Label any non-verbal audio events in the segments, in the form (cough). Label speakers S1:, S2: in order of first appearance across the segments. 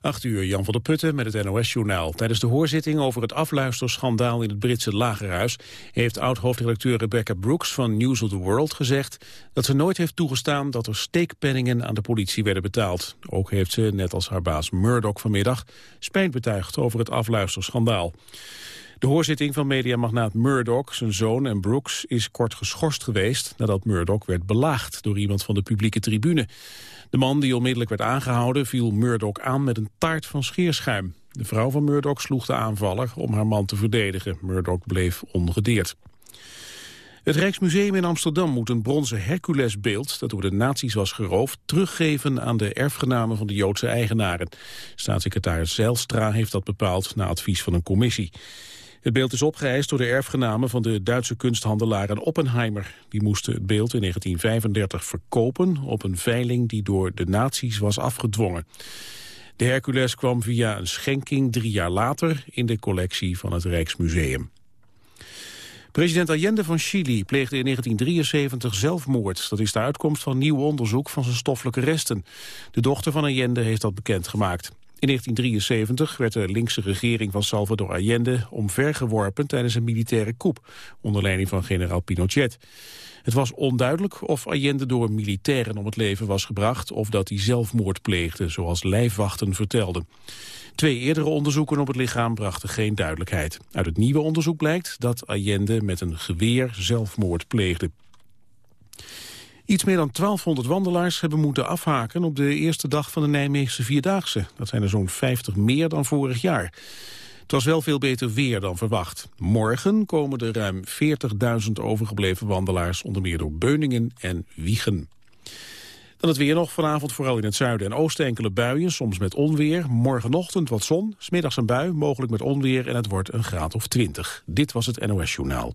S1: 8 uur, Jan van der Putten met het NOS-journaal. Tijdens de hoorzitting over het afluisterschandaal in het Britse lagerhuis... heeft oud-hoofdredacteur Rebecca Brooks van News of the World gezegd... dat ze nooit heeft toegestaan dat er steekpenningen aan de politie werden betaald. Ook heeft ze, net als haar baas Murdoch vanmiddag... spijt betuigd over het afluisterschandaal. De hoorzitting van mediamagnaat Murdoch, zijn zoon en Brooks... is kort geschorst geweest nadat Murdoch werd belaagd... door iemand van de publieke tribune. De man die onmiddellijk werd aangehouden viel Murdoch aan met een taart van scheerschuim. De vrouw van Murdoch sloeg de aanvaller om haar man te verdedigen. Murdoch bleef ongedeerd. Het Rijksmuseum in Amsterdam moet een bronzen Herculesbeeld... dat door de nazi's was geroofd, teruggeven aan de erfgenamen van de Joodse eigenaren. Staatssecretaris Zijlstra heeft dat bepaald na advies van een commissie. Het beeld is opgeëist door de erfgenamen van de Duitse kunsthandelaren Oppenheimer. Die moesten het beeld in 1935 verkopen op een veiling die door de nazi's was afgedwongen. De Hercules kwam via een schenking drie jaar later in de collectie van het Rijksmuseum. President Allende van Chili pleegde in 1973 zelfmoord. Dat is de uitkomst van nieuw onderzoek van zijn stoffelijke resten. De dochter van Allende heeft dat bekendgemaakt. In 1973 werd de linkse regering van Salvador Allende omvergeworpen tijdens een militaire coup, onder leiding van generaal Pinochet. Het was onduidelijk of Allende door militairen om het leven was gebracht of dat hij zelfmoord pleegde, zoals lijfwachten vertelden. Twee eerdere onderzoeken op het lichaam brachten geen duidelijkheid. Uit het nieuwe onderzoek blijkt dat Allende met een geweer zelfmoord pleegde. Iets meer dan 1200 wandelaars hebben moeten afhaken op de eerste dag van de Nijmeegse Vierdaagse. Dat zijn er zo'n 50 meer dan vorig jaar. Het was wel veel beter weer dan verwacht. Morgen komen er ruim 40.000 overgebleven wandelaars, onder meer door Beuningen en Wiegen. Dan het weer nog vanavond, vooral in het zuiden en oosten enkele buien, soms met onweer. Morgenochtend wat zon, smiddags een bui, mogelijk met onweer en het wordt een graad of 20. Dit was het NOS Journaal.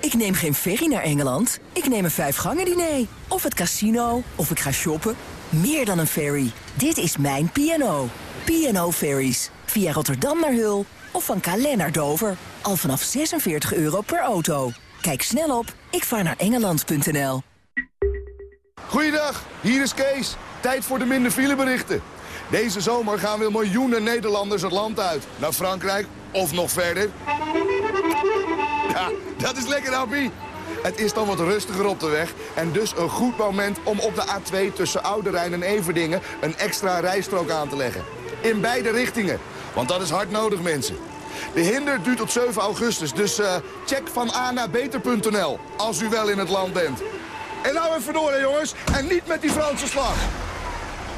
S2: Ik neem geen ferry naar Engeland. Ik neem een vijfgangen diner. Of het casino. Of ik ga shoppen. Meer dan een ferry. Dit is mijn P&O. P&O Ferries. Via Rotterdam naar Hul. Of van Calais naar Dover. Al vanaf 46 euro per auto. Kijk snel op ikvaarnaarengeland.nl
S3: Goeiedag, hier is Kees. Tijd voor de minder fileberichten. Deze zomer gaan weer miljoenen Nederlanders het land uit. Naar Frankrijk of nog verder. Ja, dat is lekker, Happy. Het is dan wat rustiger op de weg en dus een goed moment om op de A2 tussen Oude Rijn en Everdingen een extra rijstrook aan te leggen. In beide richtingen, want dat is hard nodig, mensen. De hinder duurt tot 7 augustus, dus uh, check van A naar beter.nl als u wel in het land bent. En nou even door, jongens, en niet met die Franse slag.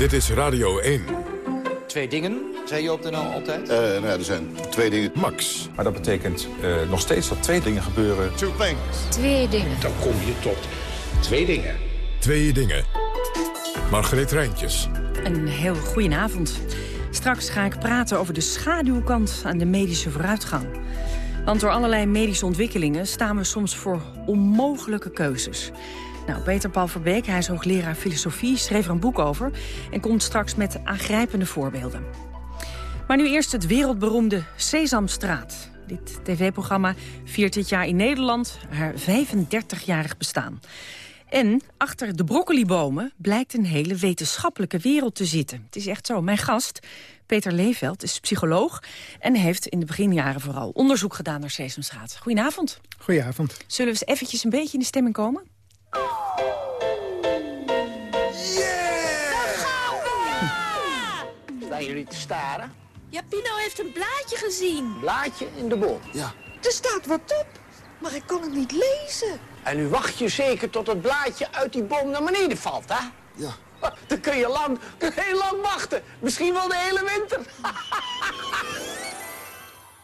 S4: Dit is Radio 1.
S5: Twee dingen, zei je op de NL altijd?
S3: Uh, nou ja, er zijn twee dingen.
S4: Max.
S6: Maar dat betekent uh, nog steeds dat twee dingen gebeuren.
S3: Two things.
S7: Twee dingen.
S8: Dan kom je tot twee dingen.
S4: Twee dingen. Margreet Rijntjes.
S9: Een heel goedenavond. Straks ga ik praten over de schaduwkant aan de medische vooruitgang. Want door allerlei medische ontwikkelingen staan we soms voor onmogelijke keuzes. Nou, Peter Paul Verbeek, hij is hoogleraar filosofie, schreef er een boek over... en komt straks met aangrijpende voorbeelden. Maar nu eerst het wereldberoemde Sesamstraat. Dit tv-programma viert dit jaar in Nederland haar 35-jarig bestaan. En achter de broccolibomen blijkt een hele wetenschappelijke wereld te zitten. Het is echt zo. Mijn gast, Peter Leeveld, is psycholoog... en heeft in de beginjaren vooral onderzoek gedaan naar Sesamstraat. Goedenavond.
S7: Goedenavond.
S9: Zullen we eens eventjes een beetje in de stemming komen?
S10: Staan jullie te staren?
S11: Ja, Pino heeft een blaadje gezien.
S10: Blaadje in de boom?
S12: Ja.
S11: Er staat wat op, maar ik kon het niet lezen.
S10: En nu wacht je zeker tot het blaadje uit die boom naar beneden valt, hè?
S12: Ja.
S10: Dan kun je lang, kun je heel lang wachten. Misschien wel de hele winter. (laughs)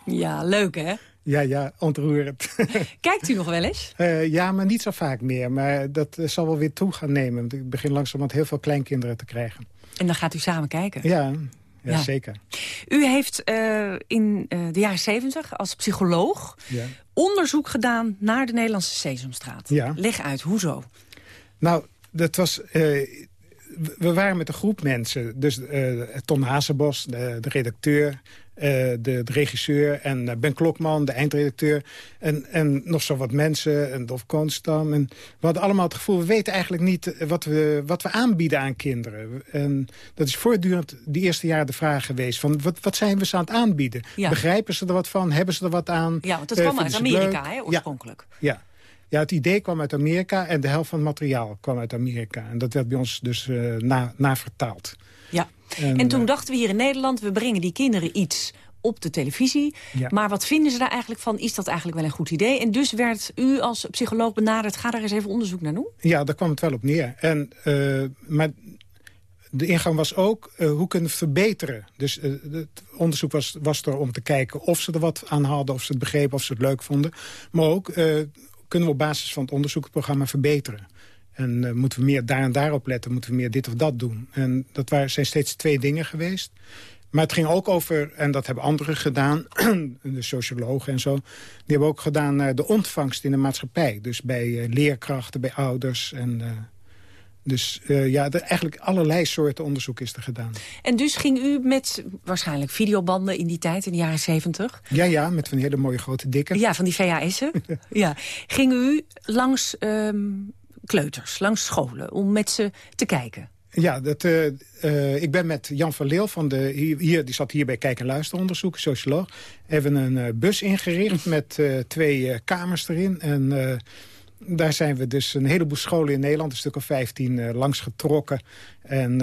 S9: Ja, leuk hè?
S7: Ja, ja, ontroerend. (laughs)
S9: Kijkt u nog wel eens?
S7: Uh, ja, maar niet zo vaak meer. Maar dat uh, zal wel weer toe gaan nemen. Want ik begin langzamerhand heel veel kleinkinderen te krijgen.
S9: En dan gaat u samen kijken?
S7: Ja, ja, ja. zeker.
S9: U heeft uh, in de jaren zeventig als psycholoog ja. onderzoek gedaan naar de Nederlandse Sesamstraat.
S7: Ja.
S9: Leg uit, hoezo?
S7: Nou, dat was... we waren met een groep mensen. Dus Ton Hazenbos, de, de redacteur... Uh, de, de, regisseur en uh, Ben Klokman, de eindredacteur... en, en nog zo wat mensen, en Dolf Koonstam. En we hadden allemaal het gevoel, we weten eigenlijk niet wat we, wat we aanbieden aan kinderen. En dat is voortdurend die eerste jaren de vraag geweest... van wat, wat zijn we ze aan het aanbieden?
S9: Ja.
S7: Begrijpen ze er wat van? Hebben ze er wat aan?
S9: Ja, want dat kwam uit Amerika, hè, oorspronkelijk.
S7: Ja, ja. Ja, het idee kwam uit Amerika en de helft van het materiaal kwam uit Amerika. En dat werd bij ons dus uh, na, na vertaald.
S9: Ja, en, en toen uh, dachten we hier in Nederland... we brengen die kinderen iets op de televisie.
S7: Ja.
S9: Maar wat vinden ze daar eigenlijk van? Is dat eigenlijk wel een goed idee? En dus werd u als psycholoog benaderd... ga daar eens even onderzoek naar doen?
S7: Ja, daar kwam het wel op neer. En, uh, maar de ingang was ook, uh, hoe kunnen we het verbeteren? Dus uh, het onderzoek was, was er om te kijken of ze er wat aan hadden... of ze het begrepen, of ze het leuk vonden. Maar ook, kunnen we op basis van het onderzoekprogramma verbeteren? En uh, moeten we meer daar en daarop letten? Moeten we meer dit of dat doen? En dat waren, zijn steeds twee dingen geweest. Maar het ging ook over, en dat hebben anderen gedaan... (clears throat) de sociologen en zo... die hebben ook gedaan uh, de ontvangst in de maatschappij. Dus bij uh, leerkrachten, bij ouders. En, dus ja, er, eigenlijk allerlei soorten onderzoek is er gedaan.
S9: En dus ging u met waarschijnlijk videobanden in die tijd, in de jaren zeventig?
S7: Ja, ja, met van hele mooie grote dikke.
S9: Ja, van die VHS'en. (laughs) ja. Ging u langs um, kleuters, langs scholen, om met ze te kijken?
S7: Ja, dat, uh, uh, ik ben met Jan van Leeuw, van de, hier, die zat hier bij Kijk- en Luisteronderzoek, socioloog. Hebben een uh, bus ingericht met twee kamers erin. En daar zijn we dus een heleboel scholen in Nederland, een stuk of 15, langs getrokken. En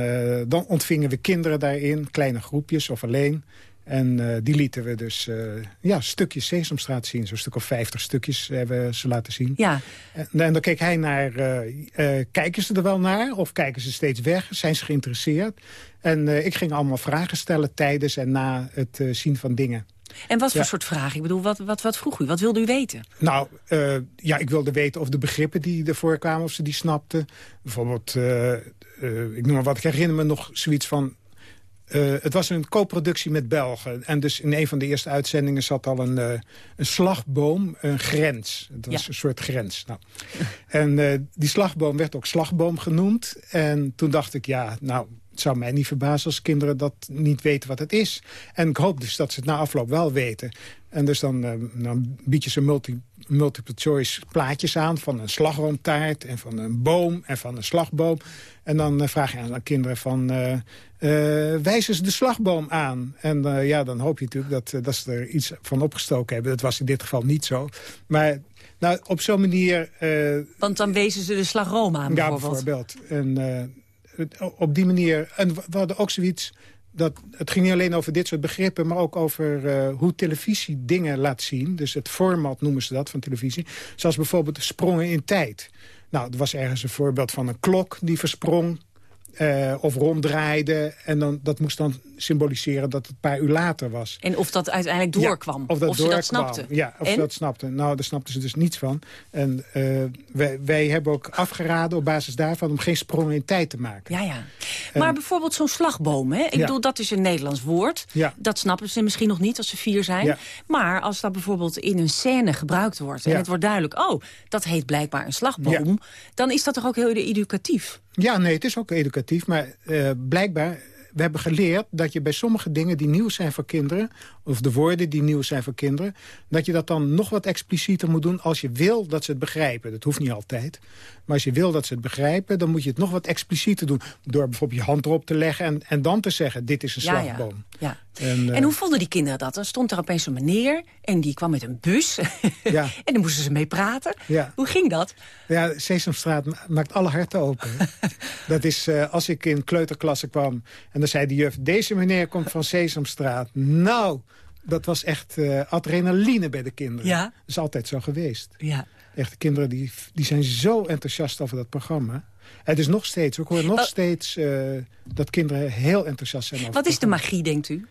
S7: dan ontvingen we kinderen daarin, kleine groepjes of alleen. En uh, die lieten we dus uh, ja, stukjes Sesamstraat zien. Zo'n stuk of vijftig stukjes hebben we ze laten zien.
S9: Ja.
S7: En, en dan keek hij naar, uh, kijken ze er wel naar? Of kijken ze steeds weg? Zijn ze geïnteresseerd? En ik ging allemaal vragen stellen tijdens en na het zien van dingen.
S9: En wat voor ja. soort vragen? Ik bedoel, wat, wat, wat vroeg u? Wat wilde u weten?
S7: Nou, ja, ik wilde weten of de begrippen die ervoor kwamen, of ze die snapten. Bijvoorbeeld, ik noem maar wat, ik herinner me nog zoiets van... Uh, het was een co-productie met Belgen. En dus in een van de eerste uitzendingen zat al een, uh, een slagboom, een grens. Het was
S9: ja.
S7: een soort grens. Nou. en uh, die slagboom werd ook slagboom genoemd. En toen dacht ik, ja, nou, het zou mij niet verbazen als kinderen dat niet weten wat het is. En ik hoop dus dat ze het na afloop wel weten. En dus dan, dan bied je ze multi, multiple choice plaatjes aan... van een slagroomtaart en van een boom en van een slagboom. En dan vraag je aan de kinderen van... Uh, uh, wijzen ze de slagboom aan. En uh, ja, dan hoop je natuurlijk dat, dat ze er iets van opgestoken hebben. Dat was in dit geval niet zo. Maar nou, op zo'n manier...
S9: Want dan wezen ze de slagroom aan,
S7: ja,
S9: bijvoorbeeld.
S7: bijvoorbeeld. En op die manier... En we hadden ook zoiets... Dat, het ging niet alleen over dit soort begrippen... maar ook over uh, hoe televisie dingen laat zien. Dus het format noemen ze dat van televisie. Zoals bijvoorbeeld sprongen in tijd. Nou, er was ergens een voorbeeld van een klok die versprong... Uh, of ronddraaide. En dan, dat moest dan symboliseren dat het een paar uur later was.
S9: En of dat uiteindelijk doorkwam.
S7: Ja, of dat
S9: of
S7: doorkwam.
S9: ze dat snapten.
S7: Ja, of
S9: en?
S7: ze dat snapten. Nou, daar snapten ze dus niets van. En uh, wij, wij, hebben ook afgeraden op basis daarvan... om geen sprongen in tijd te maken.
S9: Ja, ja. Maar en, bijvoorbeeld zo'n slagboom. Hè? Ik ja. bedoel, dat is een Nederlands woord.
S7: Ja.
S9: Dat snappen ze misschien nog niet als ze vier zijn.
S7: Ja.
S9: Maar als dat bijvoorbeeld in een scène gebruikt wordt... en het wordt duidelijk, oh, dat heet blijkbaar een slagboom... dan is dat toch ook heel educatief?
S7: Ja, nee, het is ook educatief. Maar uh, blijkbaar we hebben geleerd dat je bij sommige dingen die nieuw zijn voor kinderen... of de woorden die nieuw zijn voor kinderen... dat je dat dan nog wat explicieter moet doen als je wil dat ze het begrijpen. Dat hoeft niet altijd. Maar als je wil dat ze het begrijpen, dan moet je het nog wat explicieter doen. Door bijvoorbeeld je hand erop te leggen en, en dan te zeggen... dit is een
S9: Ja, ja.
S7: slagboom.
S9: Ja.
S7: En,
S9: En,
S7: eh,
S9: hoe vonden die kinderen dat? Dan stond er opeens een meneer en die kwam met een bus. (laughs)
S7: Ja.
S9: en dan moesten ze mee praten.
S7: Ja.
S9: Hoe ging dat?
S7: Ja, Sesamstraat ma- maakt alle harten open. (laughs) dat is eh, als ik in kleuterklasse kwam en dan zei de juf... deze meneer komt van Sesamstraat. Nou, dat was echt eh, adrenaline bij de kinderen.
S9: Ja.
S7: Dat is altijd zo geweest.
S9: Ja.
S7: Echt, de kinderen die, die zijn zo enthousiast over dat programma. Het is nog steeds, ik hoor nog steeds eh, dat kinderen heel enthousiast zijn. Over
S9: Wat is de magie, denkt u?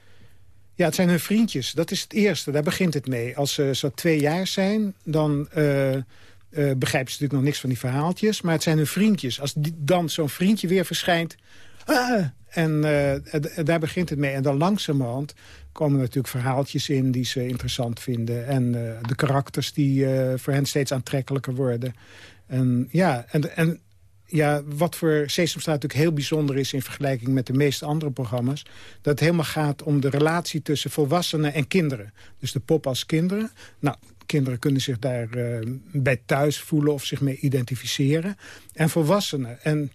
S7: Ja, het zijn hun vriendjes. Dat is het eerste. Daar begint het mee. Als ze zo twee jaar zijn, dan eh, begrijpen ze natuurlijk nog niks van die verhaaltjes. Maar het zijn hun vriendjes. Als die, dan zo'n vriendje weer verschijnt... ah, en eh, daar begint het mee. En dan langzamerhand komen natuurlijk verhaaltjes in die ze interessant vinden. En eh, de karakters die eh, voor hen steeds aantrekkelijker worden. En ja, en, en ja, wat voor Sesamstraat natuurlijk heel bijzonder is... in vergelijking met de meeste andere programma's... dat het helemaal gaat om de relatie tussen volwassenen en kinderen. Dus de pop als kinderen. Nou, kinderen kunnen zich daar bij thuis voelen of zich mee identificeren. En volwassenen. En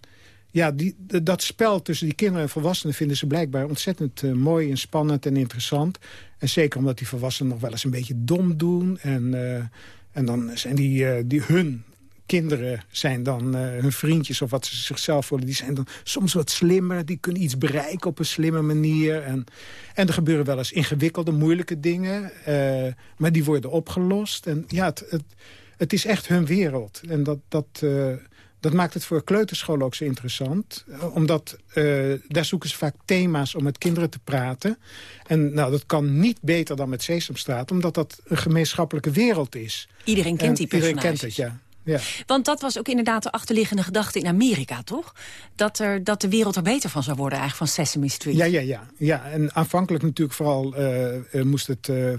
S7: ja, die, dat spel tussen die kinderen en volwassenen... vinden ze blijkbaar ontzettend eh, mooi en spannend en interessant. En zeker omdat die volwassenen nog wel eens een beetje dom doen. En, eh, en dan zijn die, eh, die hun kinderen zijn dan hun vriendjes of wat ze zichzelf voelen. Die zijn dan soms wat slimmer. Die kunnen iets bereiken op een slimme manier. En, en er gebeuren wel eens ingewikkelde, moeilijke dingen. maar die worden opgelost. En ja, het, het, het is echt hun wereld. En dat, dat, dat maakt het voor kleuterscholen ook zo interessant. Eh, omdat eh, daar zoeken ze vaak thema's om met kinderen te praten. En nou, dat kan niet beter dan met Sesamstraat. Omdat dat een gemeenschappelijke wereld is.
S9: Iedereen kent
S7: En
S9: die
S7: Iedereen
S9: personages.
S7: kent het, ja. Ja.
S9: Want dat was ook inderdaad de achterliggende gedachte in Amerika, toch? Dat, er, dat de wereld er beter van zou worden eigenlijk van Sesame Street.
S7: Ja, ja, ja, ja. En aanvankelijk natuurlijk vooral eh, eh, moest het, eh,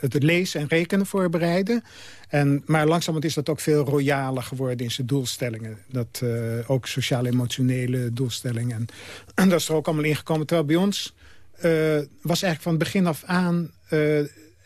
S7: het lezen en rekenen voorbereiden. En, maar langzamerhand is dat ook veel royaler geworden in zijn doelstellingen. Dat, ook sociaal-emotionele doelstellingen. En, en dat is er ook allemaal ingekomen. Terwijl bij ons was eigenlijk van het begin af aan...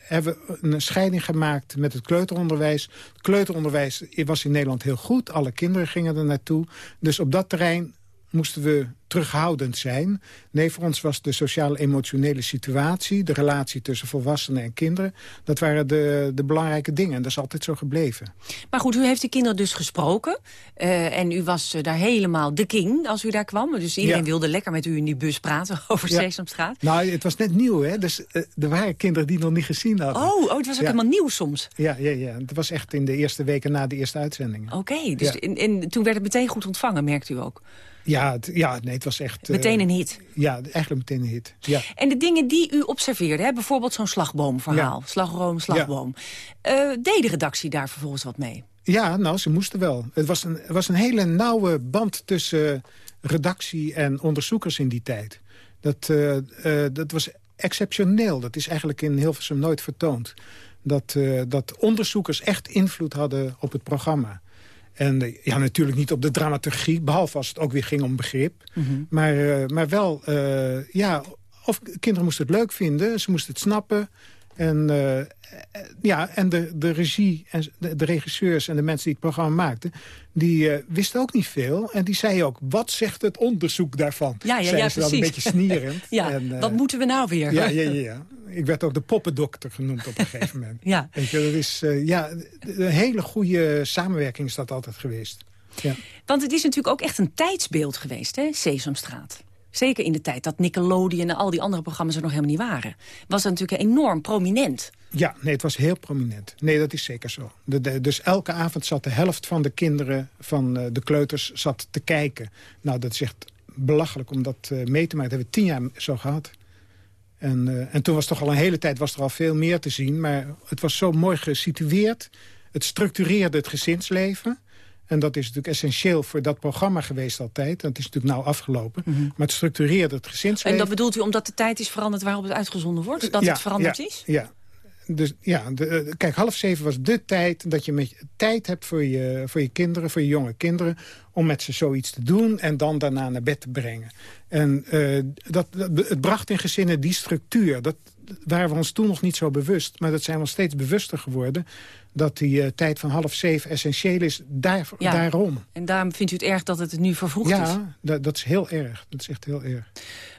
S7: hebben een scheiding gemaakt met het kleuteronderwijs. Het kleuteronderwijs was in Nederland heel goed. Alle kinderen gingen er naartoe. Dus op dat terrein moesten we terughoudend zijn. Nee, voor ons was de sociaal-emotionele situatie... de relatie tussen volwassenen en kinderen... dat waren de, de belangrijke dingen. En dat is altijd zo gebleven.
S9: Maar goed, u heeft die kinderen dus gesproken. eh, en u was eh, daar helemaal de king als u daar kwam. Dus iedereen
S7: Ja. wilde
S9: lekker met u in die bus praten (laughs) over
S7: Ja.
S9: Sesamstraat.
S7: Nou, het was net nieuw, hè? Dus eh, er waren kinderen die nog niet gezien hadden.
S9: Oh, oh, het was ook
S7: Ja.
S9: helemaal nieuw soms.
S7: Ja, ja, ja. Het was echt in de eerste weken na de eerste uitzendingen.
S9: Oké, dus en, en toen werd het meteen goed ontvangen, merkt u ook.
S7: Ja, het, ja, nee, het was echt... eh,
S9: Meteen een hit.
S7: Ja, eigenlijk meteen een hit. Ja.
S9: En de dingen die u observeerde, hè, bijvoorbeeld zo'n slagboomverhaal. Slagroom, slagboom. Eh, deed de redactie daar vervolgens wat mee?
S7: Ja, nou, ze moesten wel. Het was een, het was een hele nauwe band tussen redactie en onderzoekers in die tijd. Dat, eh, eh, dat was exceptioneel. Dat is eigenlijk in Hilversum nooit vertoond. Dat, eh, dat onderzoekers echt invloed hadden op het programma. En eh, ja, natuurlijk niet op de dramaturgie, behalve als het ook weer ging om begrip. maar, eh, maar wel, eh, ja, of kinderen moesten het leuk vinden, ze moesten het snappen. En, eh, ja, en de, de regie, en de, de regisseurs en de mensen die het programma maakten... die eh, wisten ook niet veel. En die zeiden ook, wat zegt het onderzoek daarvan?
S9: Ja, ja, ja,
S7: ze dan een
S9: precies.
S7: beetje snierend. (laughs)
S9: Ja,
S7: En, eh,
S9: wat moeten we nou weer?
S7: ja, ja, (laughs) ja, ja. Ik werd ook de poppendokter genoemd op een gegeven (laughs) moment.
S9: Ja.
S7: Weet je, dat is ja, een hele goede samenwerking is dat altijd geweest. Ja.
S9: Want het is natuurlijk ook echt een tijdsbeeld geweest, hè, Sesamstraat. Zeker in de tijd dat Nickelodeon en al die andere programma's er nog helemaal niet waren. Was dat natuurlijk enorm prominent.
S7: Ja, nee, het was heel prominent. Nee, dat is zeker zo. Dus elke avond zat de helft van de kinderen van eh, de kleuters zat te kijken. Nou, dat is echt belachelijk om dat eh, mee te maken. Dat hebben we tien jaar zo gehad. En, eh, en toen was toch al een hele tijd was er al veel meer te zien. Maar het was zo mooi gesitueerd. Het structureerde het gezinsleven. En dat is natuurlijk essentieel voor dat programma geweest altijd. Dat is natuurlijk nou afgelopen. Maar het structureerde het gezinsleven.
S9: En dat bedoelt u omdat de tijd is veranderd waarop het uitgezonden wordt? Dat
S7: Ja,
S9: het veranderd
S7: ja,
S9: is?
S7: Ja. dus ja, de, eh, kijk, half zeven was de tijd dat je met, tijd hebt voor je, voor je kinderen, voor je jonge kinderen... om met ze zoiets te doen en dan daarna naar bed te brengen. En uh, dat, dat, het bracht in gezinnen die structuur. Dat waren we ons toen nog niet zo bewust. Maar dat zijn we steeds bewuster geworden dat die uh, tijd van half zeven essentieel is daar,
S9: ja,
S7: daarom.
S9: En daarom vindt u het erg dat het nu vervroegd
S7: ja,
S9: is?
S7: Ja, dat, dat, is heel erg. Dat is echt heel erg.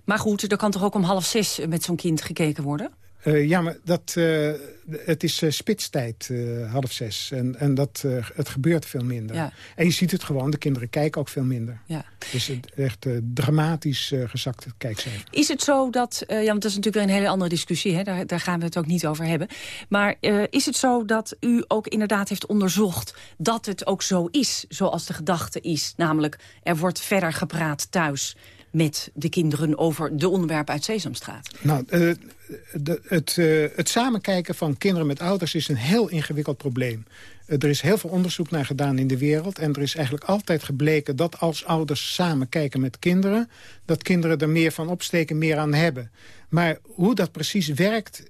S9: Maar goed, er kan toch ook om half zes met zo'n kind gekeken worden?
S7: Uh, ja, maar dat, uh, het is uh, spitstijd, half zes. En, en dat, het gebeurt veel minder.
S9: Ja.
S7: En je ziet het gewoon, de kinderen kijken ook veel minder.
S9: Ja.
S7: Dus het echt dramatisch gezakt kijkcijfer.
S9: Is het zo dat, ja, want dat is natuurlijk weer een hele andere discussie. Hè? Daar, daar gaan we het ook niet over hebben. Maar is het zo dat u ook inderdaad heeft onderzocht... dat het ook zo is, zoals de gedachte is? Namelijk, er wordt verder gepraat thuis met de kinderen over de onderwerpen uit Sesamstraat?
S7: Nou, de, het, uh, het samenkijken van kinderen met ouders is een heel ingewikkeld probleem. Uh, er is heel veel onderzoek naar gedaan in de wereld. En er is eigenlijk altijd gebleken dat als ouders samen kijken met kinderen... dat kinderen er meer van opsteken, meer aan hebben. Maar hoe dat precies werkt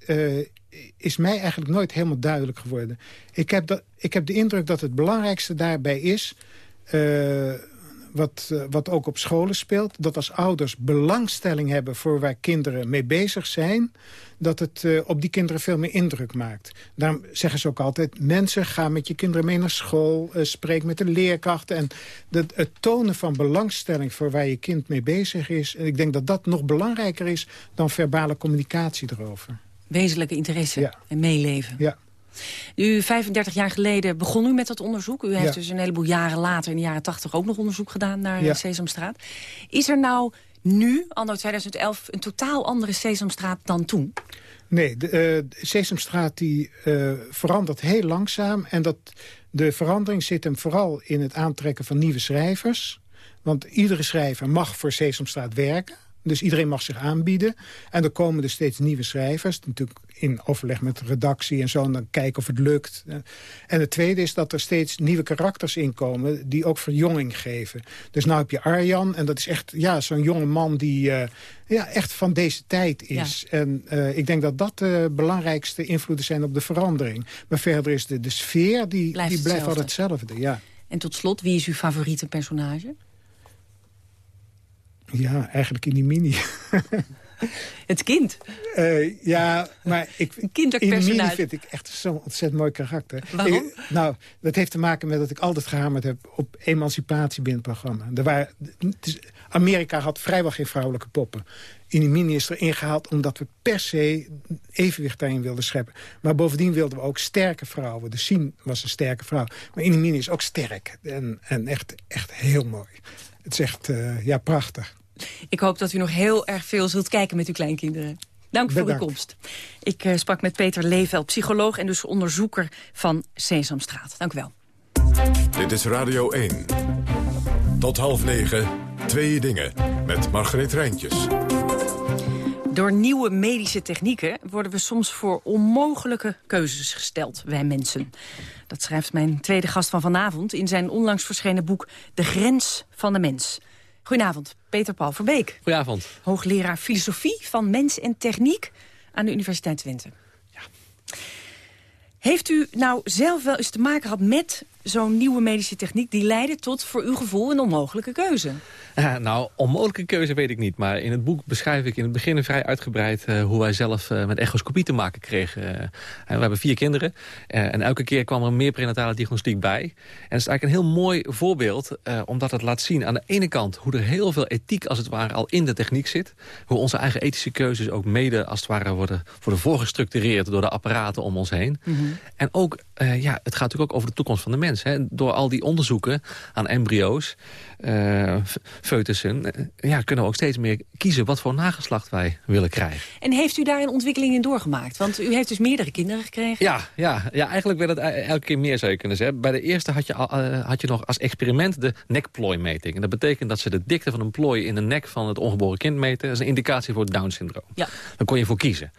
S7: is mij eigenlijk nooit helemaal duidelijk geworden. Ik heb, dat, ik heb de indruk dat het belangrijkste daarbij is wat ook op scholen speelt... dat als ouders belangstelling hebben voor waar kinderen mee bezig zijn... dat het uh, op die kinderen veel meer indruk maakt. Daarom zeggen ze ook altijd... mensen gaan met je kinderen mee naar school... Uh, spreek met de leerkrachten. En de, het tonen van belangstelling voor waar je kind mee bezig is... en ik denk dat dat nog belangrijker is dan verbale communicatie erover.
S9: Wezenlijke interesse
S7: ja.
S9: en meeleven.
S7: Ja.
S9: U, 35 jaar geleden begon u met dat onderzoek. U heeft
S7: ja.
S9: dus een heleboel jaren later, in de jaren 80... ook nog onderzoek gedaan naar
S7: ja.
S9: Sesamstraat. Is er nou nu, anno 2011, een totaal andere Sesamstraat dan toen?
S7: Nee, de uh, Sesamstraat die, uh, verandert heel langzaam. En dat, de verandering zit hem vooral in het aantrekken van nieuwe schrijvers. Want iedere schrijver mag voor Sesamstraat werken. Dus iedereen mag zich aanbieden. En er komen er steeds nieuwe schrijvers. Natuurlijk in overleg met de redactie en zo. En dan kijken of het lukt. En het tweede is dat er steeds nieuwe karakters inkomen... die ook verjonging geven. Dus nou heb je Arjan. En dat is echt ja, zo'n jonge man die uh, ja, echt van deze tijd is. Ja. En uh, ik denk dat dat de belangrijkste invloeden zijn op de verandering. Maar verder is de, de sfeer, die
S9: blijft,
S7: die blijft
S9: hetzelfde.
S7: altijd hetzelfde. Ja.
S9: En tot slot, wie is uw favoriete personage?
S7: Ja, eigenlijk in die mini. (laughs) (laughs)
S9: Het kind.
S7: Uh, ja, maar ik,
S9: een kinderpersonage
S7: vind ik echt zo'n ontzettend mooi karakter.
S9: Waarom?
S7: Ik, nou, dat heeft te maken met dat ik altijd gehamerd heb op emancipatie binnen het programma. Er waren, dus Amerika had vrijwel geen vrouwelijke poppen. Inimini is erin gehaald omdat we per se evenwicht daarin wilden scheppen. Maar bovendien wilden we ook sterke vrouwen. De Sien was een sterke vrouw. Maar Inimini is ook sterk. En, en echt, echt heel mooi. Het is echt, uh, ja, prachtig.
S9: Ik hoop dat u nog heel erg veel zult kijken met uw kleinkinderen. Dank voor
S7: Bedankt.
S9: uw komst. Ik uh, sprak met Peter Leeveld, psycholoog en dus onderzoeker van Sesamstraat. Dank u wel.
S4: Dit is Radio 1. Tot half negen, twee dingen. Met Margreet Rijntjes.
S9: Door nieuwe medische technieken worden we soms voor onmogelijke keuzes gesteld, wij mensen. Dat schrijft mijn tweede gast van vanavond in zijn onlangs verschenen boek De Grens van de Mens. Goedenavond, Peter Paul Verbeek.
S13: Goedenavond.
S9: Hoogleraar filosofie van mens en techniek aan de Universiteit Twente.
S7: Ja.
S9: Heeft u nou zelf wel eens te maken gehad met zo'n nieuwe medische techniek... die leidde tot, voor uw gevoel, een onmogelijke keuze?
S13: Uh, (laughs) nou, onmogelijke keuze weet ik niet. Maar in het boek beschrijf ik in het begin vrij uitgebreid... Uh, hoe wij zelf uh, met echoscopie te maken kregen. we hebben vier kinderen. en elke keer kwam er meer prenatale diagnostiek bij. En het is eigenlijk een heel mooi voorbeeld... omdat het laat zien aan de ene kant... hoe er heel veel ethiek als het ware al in de techniek zit. Hoe onze eigen ethische keuzes ook mede als het ware worden, worden voorgestructureerd... door de apparaten om ons heen.
S9: Mhm.
S13: Mm -hmm. En ook, ja, het gaat natuurlijk ook over de toekomst van de mens. Hè. Door al die onderzoeken aan embryo's, uh, foetussen... Uh, ja, kunnen we ook steeds meer kiezen wat voor nageslacht wij willen krijgen.
S9: En heeft u daar een ontwikkeling in doorgemaakt? Want u heeft dus meerdere kinderen gekregen.
S13: Ja, ja, ja eigenlijk werd het elke keer meer, zou je kunnen zeggen. Bij de eerste had je, al, had je nog als experiment de nekplooimeting. En dat betekent dat ze de dikte van een plooi in de nek van het ongeboren kind meten. Dat is een indicatie voor het Down-syndroom.
S9: Ja.
S13: Daar kon je voor kiezen.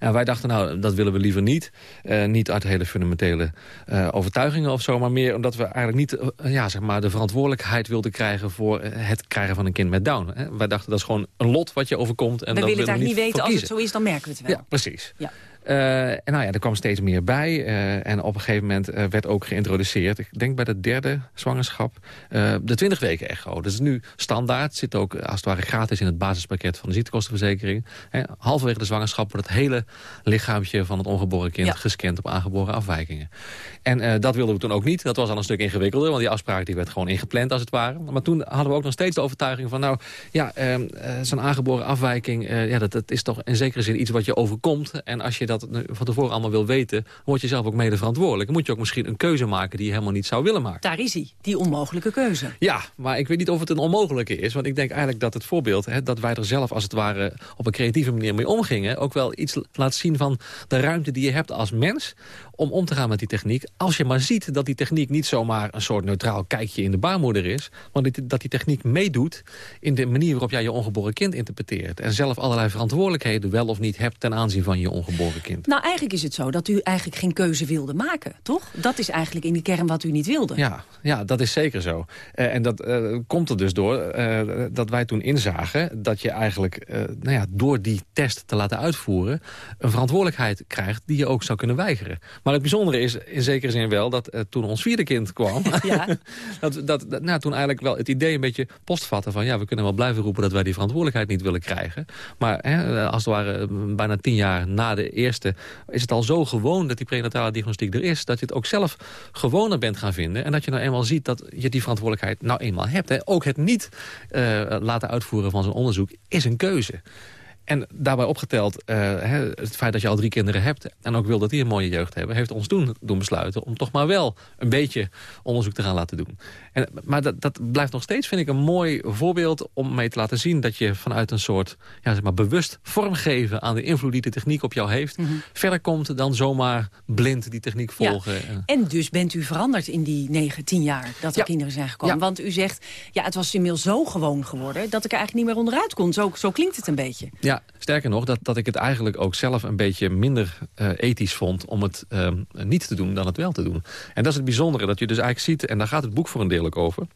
S13: En wij dachten, nou, dat willen we liever niet. Uh, niet uit hele fundamentele uh, overtuigingen of zo... maar meer omdat we eigenlijk niet uh, ja, zeg maar de verantwoordelijkheid wilden krijgen... voor het krijgen van een kind met Down. Hè. Wij dachten, dat is gewoon een lot wat je overkomt. En
S9: we
S13: dat
S9: willen
S13: willen
S9: daar
S13: niet
S9: weten, als het zo is, dan merken we het wel.
S13: Ja, precies.
S9: Ja.
S13: Uh, en nou ja, er kwam steeds meer bij. Uh, en op een gegeven moment uh, werd ook geïntroduceerd... ik denk bij de derde zwangerschap... de 20 weken echo. Dat is nu standaard. Zit ook als het ware gratis in het basispakket van de ziektekostenverzekering. He, halverwege de zwangerschap wordt het hele lichaampje van het ongeboren kind... Ja. gescand op aangeboren afwijkingen. En dat wilden we toen ook niet. Dat was al een stuk ingewikkelder. Want die afspraak die werd gewoon ingepland als het ware. Maar toen hadden we ook nog steeds de overtuiging van... nou ja, ehm, zo'n aangeboren afwijking... ja, dat, dat is toch in zekere zin iets wat je overkomt. En als je dat van tevoren allemaal wil weten... word je zelf ook mede verantwoordelijk. Dan moet je ook misschien een keuze maken die je helemaal niet zou willen maken.
S9: Daar is hij, die onmogelijke keuze.
S13: Ja, maar ik weet niet of het een onmogelijke is. Want ik denk eigenlijk dat het voorbeeld... Hè, dat wij er zelf als het ware op een creatieve manier mee omgingen... ook wel iets laat zien van de ruimte die je hebt als mens om om te gaan met die techniek. Als je maar ziet dat die techniek niet zomaar een soort neutraal kijkje in de baarmoeder is... maar dat die techniek meedoet in de manier waarop jij je ongeboren kind interpreteert. En zelf allerlei verantwoordelijkheden wel of niet hebt ten aanzien van je ongeboren kind.
S9: Nou, eigenlijk is het zo dat u eigenlijk geen keuze wilde maken, toch? Dat is eigenlijk in de kern wat u niet wilde.
S13: Ja, ja dat is zeker zo. Uh, en dat uh, komt er dus door uh, dat wij toen inzagen... dat je eigenlijk nou ja, door die test te laten uitvoeren... een verantwoordelijkheid krijgt die je ook zou kunnen weigeren. Maar het bijzondere is in zekere zin wel dat toen ons vierde kind kwam... (laughs) Ja. (laughs) dat, dat, dat nou, toen eigenlijk wel het idee een beetje postvatten van... ja, we kunnen wel blijven roepen dat wij die verantwoordelijkheid niet willen krijgen. Maar hè, als het ware bijna tien jaar na de eerste is het al zo gewoon dat die prenatale diagnostiek er is... dat je het ook zelf gewoner bent gaan vinden. En dat je nou eenmaal ziet dat je die verantwoordelijkheid nou eenmaal hebt. Hè. Ook het niet uh, laten uitvoeren van zo'n onderzoek is een keuze. En daarbij opgeteld, uh, het feit dat je al drie kinderen hebt... en ook wil dat die een mooie jeugd hebben... heeft ons toen doen besluiten om toch maar wel een beetje onderzoek te gaan laten doen. En, maar dat, dat blijft nog steeds, vind ik, een mooi voorbeeld... om mee te laten zien dat je vanuit een soort ja, zeg maar, bewust vormgeven... aan de invloed die de techniek op jou heeft... Mhm. verder komt dan zomaar blind die techniek volgen.
S9: Ja. En dus bent u veranderd in die negen, tien jaar dat er kinderen zijn gekomen. Want u zegt, ja, het was inmiddels zo gewoon geworden... dat ik er eigenlijk niet meer onderuit kon. Zo, zo klinkt het een beetje.
S13: Ja, sterker nog, dat, dat ik het eigenlijk ook zelf een beetje minder uh, ethisch vond... om het uh, niet te doen dan het wel te doen. En dat is het bijzondere, dat je dus eigenlijk ziet... en daar gaat het boek voor een deel ook over...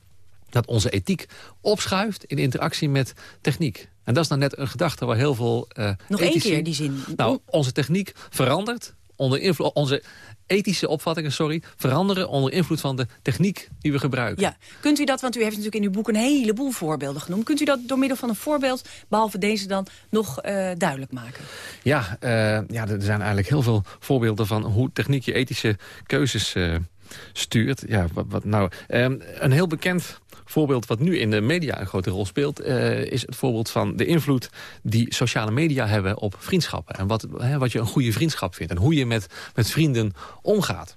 S13: dat onze ethiek opschuift in interactie met techniek. En dat is nou net een gedachte waar heel veel uh,
S9: Nog één keer die zin.
S13: Nou, onze techniek verandert onder invloed... Onze ethische opvattingen sorry, veranderen onder invloed van de techniek die we gebruiken.
S9: Ja, kunt u dat, want u heeft natuurlijk in uw boek een heleboel voorbeelden genoemd. Kunt u dat door middel van een voorbeeld, behalve deze dan, nog uh, duidelijk maken?
S13: Ja, uh, ja, er zijn eigenlijk heel veel voorbeelden van hoe techniek je ethische keuzes uh, stuurt. Ja, wat, wat nou, um, een heel bekend voorbeeld wat nu in de media een grote rol speelt... Uh, is het voorbeeld van de invloed die sociale media hebben op vriendschappen. En wat, hè, wat je een goede vriendschap vindt. En hoe je met, met vrienden omgaat.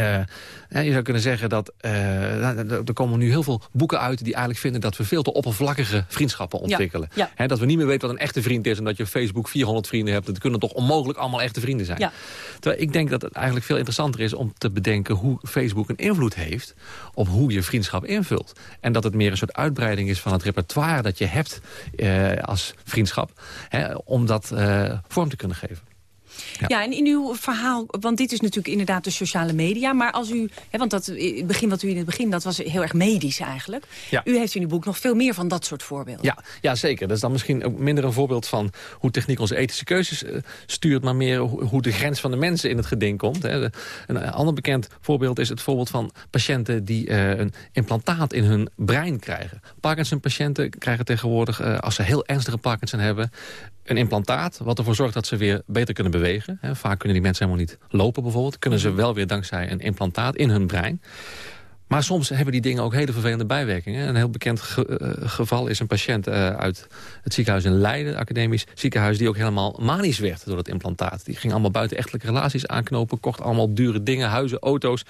S13: Uh, je zou kunnen zeggen dat uh, er komen nu heel veel boeken uit... die eigenlijk vinden dat we veel te oppervlakkige vriendschappen ontwikkelen.
S9: Ja, ja.
S13: dat we niet meer weten wat een echte vriend is... en dat je op Facebook 400 vrienden hebt. Dat kunnen toch onmogelijk allemaal echte vrienden zijn.
S9: Ja.
S13: Terwijl ik denk dat het eigenlijk veel interessanter is om te bedenken... hoe Facebook een invloed heeft op hoe je vriendschap invult. En dat het meer een soort uitbreiding is van het repertoire dat je hebt uh, als vriendschap... Om dat vorm te kunnen geven.
S9: Ja. ja. en in uw verhaal, want dit is natuurlijk inderdaad de sociale media... maar als u, hè, want dat, het begin wat u in het begin, dat was heel erg medisch eigenlijk.
S13: Ja.
S9: U heeft in uw boek nog veel meer van dat soort voorbeelden.
S13: Ja, ja, zeker. Dat is dan misschien ook minder een voorbeeld van hoe techniek onze ethische keuzes uh, stuurt... maar meer hoe de grens van de mensen in het geding komt. Hè. Een ander bekend voorbeeld is het voorbeeld van patiënten... die uh, een implantaat in hun brein krijgen. Parkinson-patiënten krijgen tegenwoordig, uh, als ze heel ernstige Parkinson hebben een implantaat wat ervoor zorgt dat ze weer beter kunnen bewegen. Vaak kunnen die mensen helemaal niet lopen bijvoorbeeld. Kunnen ze wel weer dankzij een implantaat in hun brein. Maar soms hebben die dingen ook hele vervelende bijwerkingen. Een heel bekend ge uh, geval is een patiënt uh, uit het ziekenhuis in Leiden, academisch ziekenhuis, die ook helemaal manisch werd door dat implantaat. Die ging allemaal buitenechtelijke relaties aanknopen, kocht allemaal dure dingen, huizen, auto's,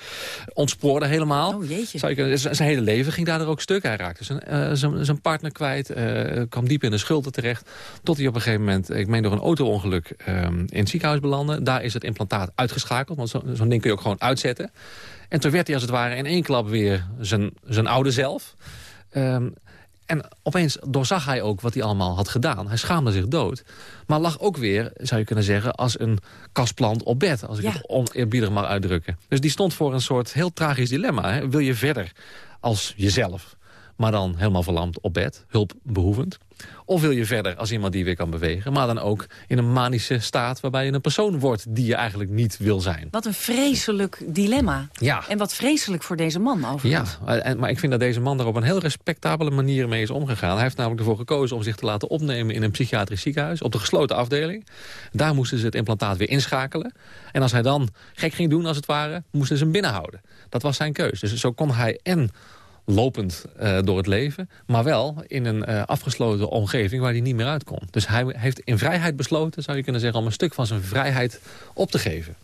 S13: ontspoorde helemaal.
S9: Oh jeetje.
S13: Zou je, zijn hele leven ging daardoor ook stuk. Hij raakte zijn, uh, zijn partner kwijt, kwam diep in de schulden terecht, tot hij op een gegeven moment, ik meen door een auto-ongeluk, in het ziekenhuis belandde. Daar is het implantaat uitgeschakeld, want zo'n zo ding kun je ook gewoon uitzetten. En toen werd hij als het ware in één klap weer zijn, zijn oude zelf. Um, en opeens doorzag hij ook wat hij allemaal had gedaan. Hij schaamde zich dood. Maar lag ook weer, zou je kunnen zeggen, als een kastplant op bed. Als ik ja. het oneerbiedig mag uitdrukken. Dus die stond voor een soort heel tragisch dilemma. Hè? Wil je verder als jezelf? Maar dan helemaal verlamd op bed, hulpbehoevend? Of wil je verder als iemand die weer kan bewegen... maar dan ook in een manische staat waarbij je een persoon wordt... die je eigenlijk niet wil zijn.
S9: Wat een vreselijk dilemma.
S13: Ja.
S9: En wat vreselijk voor deze man overigens.
S13: Ja, en, maar ik vind dat deze man daar op een heel respectabele manier mee is omgegaan. Hij heeft namelijk ervoor gekozen om zich te laten opnemen... in een psychiatrisch ziekenhuis, op de gesloten afdeling. Daar moesten ze het implantaat weer inschakelen. En als hij dan gek ging doen, als het ware, moesten ze hem binnenhouden. Dat was zijn keus. Dus zo kon hij en lopend uh, door het leven. Maar wel in een uh, afgesloten omgeving waar hij niet meer uit kon. Dus hij heeft in vrijheid besloten, zou je kunnen zeggen... om een stuk van zijn vrijheid op te geven.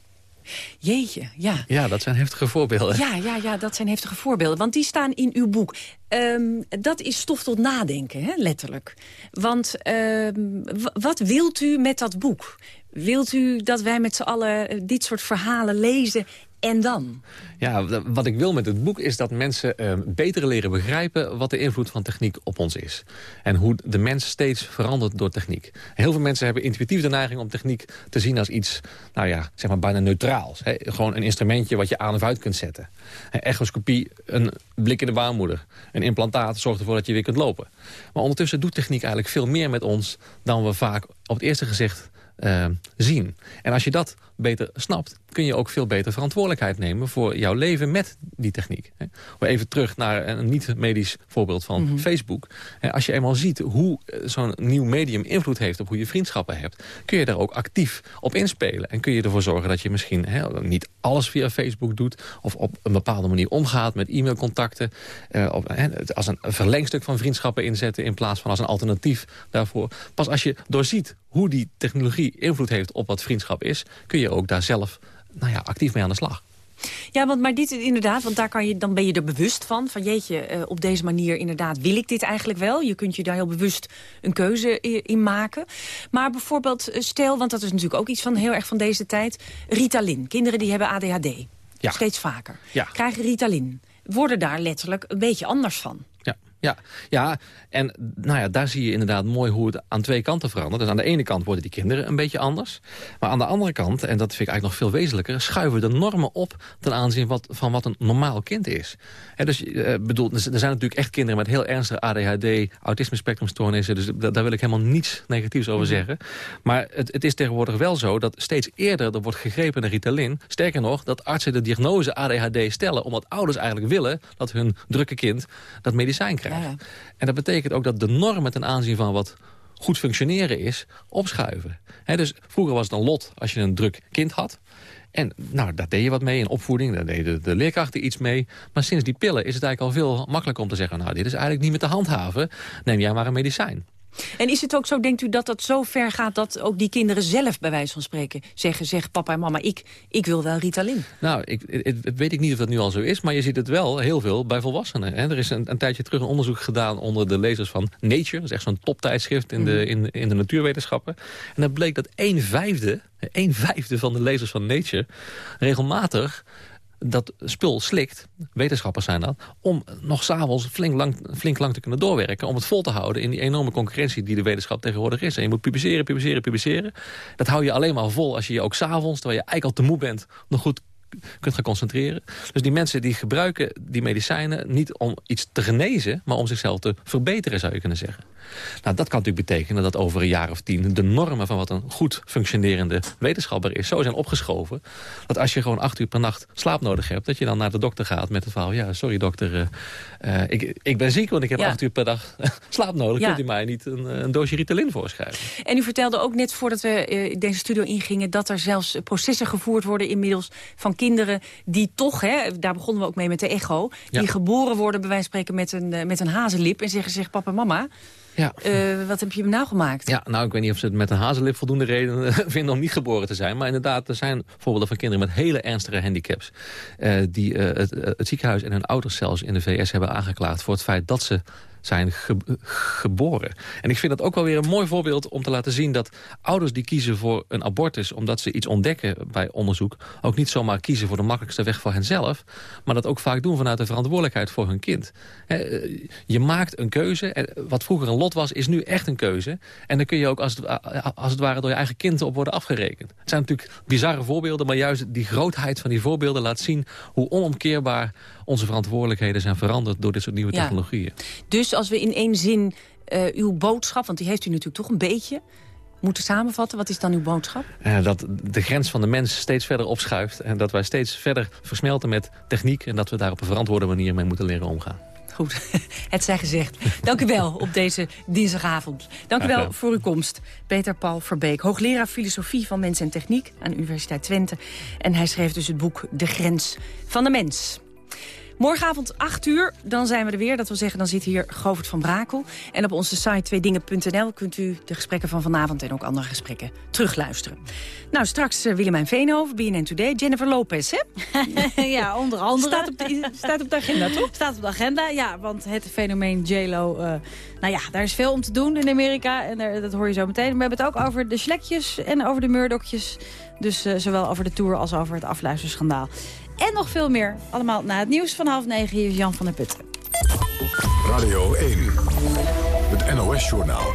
S9: Jeetje, ja.
S13: Ja, dat zijn heftige voorbeelden.
S9: Ja, ja, ja, dat zijn heftige voorbeelden. Want die staan in uw boek. Um, dat is stof tot nadenken, hè, letterlijk. Want um, wat wilt u met dat boek? Wilt u dat wij met z'n allen dit soort verhalen lezen en dan?
S13: Ja, wat ik wil met het boek is dat mensen uh, beter leren begrijpen... wat de invloed van techniek op ons is. En hoe de mens steeds verandert door techniek. Heel veel mensen hebben intuïtief de neiging om techniek te zien als iets... nou ja, zeg maar bijna neutraals. Hè? Gewoon een instrumentje wat je aan of uit kunt zetten. Echoscopie, een blik in de baarmoeder. Een implantaat zorgt ervoor dat je weer kunt lopen. Maar ondertussen doet techniek eigenlijk veel meer met ons... dan we vaak op het eerste gezicht uh, zien. En als je dat beter snapt, kun je ook veel beter verantwoordelijkheid nemen... voor jouw leven met die techniek. Even terug naar een niet-medisch voorbeeld van mm -hmm. Facebook. Als je eenmaal ziet hoe zo'n nieuw medium invloed heeft... op hoe je vriendschappen hebt... kun je daar ook actief op inspelen. En kun je ervoor zorgen dat je misschien hè, niet alles via Facebook doet... of op een bepaalde manier omgaat met e-mailcontacten. Op, hè, als een verlengstuk van vriendschappen inzetten... in plaats van als een alternatief daarvoor. Pas als je doorziet hoe die technologie invloed heeft op wat vriendschap is... kun je ook daar zelf nou ja, actief mee aan de slag.
S9: Ja, want maar dit inderdaad, want daar kan je, dan ben je er bewust van. Van jeetje, uh, op deze manier inderdaad wil ik dit eigenlijk wel. Je kunt je daar heel bewust een keuze in maken. Maar bijvoorbeeld, stel, want dat is natuurlijk ook iets van heel erg van deze tijd. Ritalin. Kinderen die hebben ADHD.
S13: Ja.
S9: Steeds vaker.
S13: Ja.
S9: Krijgen Ritalin. Worden daar letterlijk een beetje anders van.
S13: Ja. Ja, en nou ja, daar zie je inderdaad mooi hoe het aan twee kanten verandert. Dus aan de ene kant worden die kinderen een beetje anders. Maar aan de andere kant, en dat vind ik eigenlijk nog veel wezenlijker... schuiven de normen op ten aanzien wat, van wat een normaal kind is. He, dus uh, bedoel, er zijn natuurlijk echt kinderen met heel ernstige ADHD... autisme-spectrumstoornissen, dus daar wil ik helemaal niets negatiefs over zeggen. Maar het, het is tegenwoordig wel zo dat steeds eerder er wordt gegrepen naar Ritalin. Sterker nog, dat artsen de diagnose ADHD stellen... omdat ouders eigenlijk willen dat hun drukke kind dat medicijn krijgt.
S9: Ja.
S13: En dat betekent ook dat de normen ten aanzien van wat goed functioneren is, opschuiven. He, dus vroeger was het een lot als je een druk kind had. En nou, daar deed je wat mee in opvoeding, daar deden de leerkrachten iets mee. Maar sinds die pillen is het eigenlijk al veel makkelijker om te zeggen... nou, dit is eigenlijk niet meer te handhaven, neem jij maar een medicijn.
S9: En is het ook zo, denkt u, dat dat zo ver gaat... dat ook die kinderen zelf, bij wijze van spreken, zeggen... zeg papa en mama, ik, ik wil wel Ritalin?
S13: Nou, ik, het, weet ik niet of dat nu al zo is... maar je ziet het wel heel veel bij volwassenen. Hè. Er is een, een, tijdje terug een onderzoek gedaan onder de lezers van Nature. Dat is echt zo'n toptijdschrift in, de, in, in de natuurwetenschappen. En dat bleek dat een vijfde, een vijfde van de lezers van Nature... regelmatig dat spul slikt, wetenschappers zijn dat... om nog s'avonds flink lang, flink lang te kunnen doorwerken... om het vol te houden in die enorme concurrentie die de wetenschap tegenwoordig is. En je moet publiceren, publiceren, publiceren. Dat hou je alleen maar vol als je je ook s'avonds, terwijl je eigenlijk al te moe bent... nog goed kunt gaan concentreren. Dus die mensen die gebruiken die medicijnen niet om iets te genezen... maar om zichzelf te verbeteren, zou je kunnen zeggen. Nou, dat kan natuurlijk betekenen dat over een jaar of tien... de normen van wat een goed functionerende wetenschapper is... zo zijn opgeschoven dat als je gewoon acht uur per nacht slaap nodig hebt... dat je dan naar de dokter gaat met het verhaal... ja, sorry dokter, uh, uh, ik, ik ben ziek, want ik heb
S9: Ja.
S13: acht uur per dag (laughs) slaap nodig.
S9: Ja.
S13: Kunt u mij niet een, een doosje Ritalin voorschrijven?
S9: En u vertelde ook net voordat we eh, deze studio ingingen... dat er zelfs eh, processen gevoerd worden inmiddels van kinderen... die toch, hè, daar begonnen we ook mee met de echo... die
S13: Ja.
S9: geboren worden, bij wijze van spreken, met een, eh, met een hazenlip... en zeggen, zeg papa, mama,
S13: Ja.
S9: eh, wat heb je me nou gemaakt?
S13: Ja, nou, ik weet niet of ze het met een hazenlip voldoende reden (laughs) vinden om niet geboren te zijn. Maar inderdaad, er zijn voorbeelden van kinderen met hele ernstige handicaps. eh, die eh, het, eh, het ziekenhuis en hun ouders zelfs in de VS hebben aangeklaagd voor het feit dat ze zijn geboren. En ik vind dat ook wel weer een mooi voorbeeld om te laten zien... dat ouders die kiezen voor een abortus omdat ze iets ontdekken bij onderzoek... ook niet zomaar kiezen voor de makkelijkste weg voor henzelf... maar dat ook vaak doen vanuit de verantwoordelijkheid voor hun kind. Eh, je maakt een keuze. En wat vroeger een lot was, is nu echt een keuze. En dan kun je ook als het, als het ware door je eigen kind op worden afgerekend. Het zijn natuurlijk bizarre voorbeelden... maar juist die grootheid van die voorbeelden laat zien... hoe onomkeerbaar onze verantwoordelijkheden zijn veranderd... door dit soort nieuwe technologieën.
S9: Dus als we in één zin uh, uw boodschap... want die heeft u natuurlijk toch een beetje moeten samenvatten? Wat is dan uw boodschap?
S13: Uh, dat de grens van de mens steeds verder opschuift... en dat wij steeds verder versmelten met techniek... en dat we daar op een verantwoorde manier mee moeten leren omgaan.
S9: Goed, (laughs) het zij gezegd. Dank u wel op deze dinsdagavond. Dank u wel voor uw komst. Peter Paul Verbeek, hoogleraar filosofie van mens en techniek... aan de Universiteit Twente. En hij schreef dus het boek De Grens van de Mens. Morgenavond 8 uur, dan zijn we er weer. Dat wil zeggen, dan zit hier Govert van Brakel. En op onze site tweedingen.nl kunt u de gesprekken van vanavond... en ook andere gesprekken terugluisteren. Nou, straks uh, Willemijn Veenhoven, BNN Today. Jennifer Lopez, hè? (laughs)
S14: ja, onder andere.
S9: Staat op, de, staat op de agenda, toch?
S14: Staat op de agenda, ja. Want het fenomeen J-Lo... Uh, nou ja, daar is veel om te doen in Amerika. En daar, dat hoor je zo meteen. We hebben het ook over de slekjes en over de murdokjes. Dus uh, zowel over de Tour als over het afluisterschandaal. En nog veel meer. Allemaal na het nieuws van half negen. Hier is Jan van der Putten.
S4: Radio 1. Het NOS-journaal.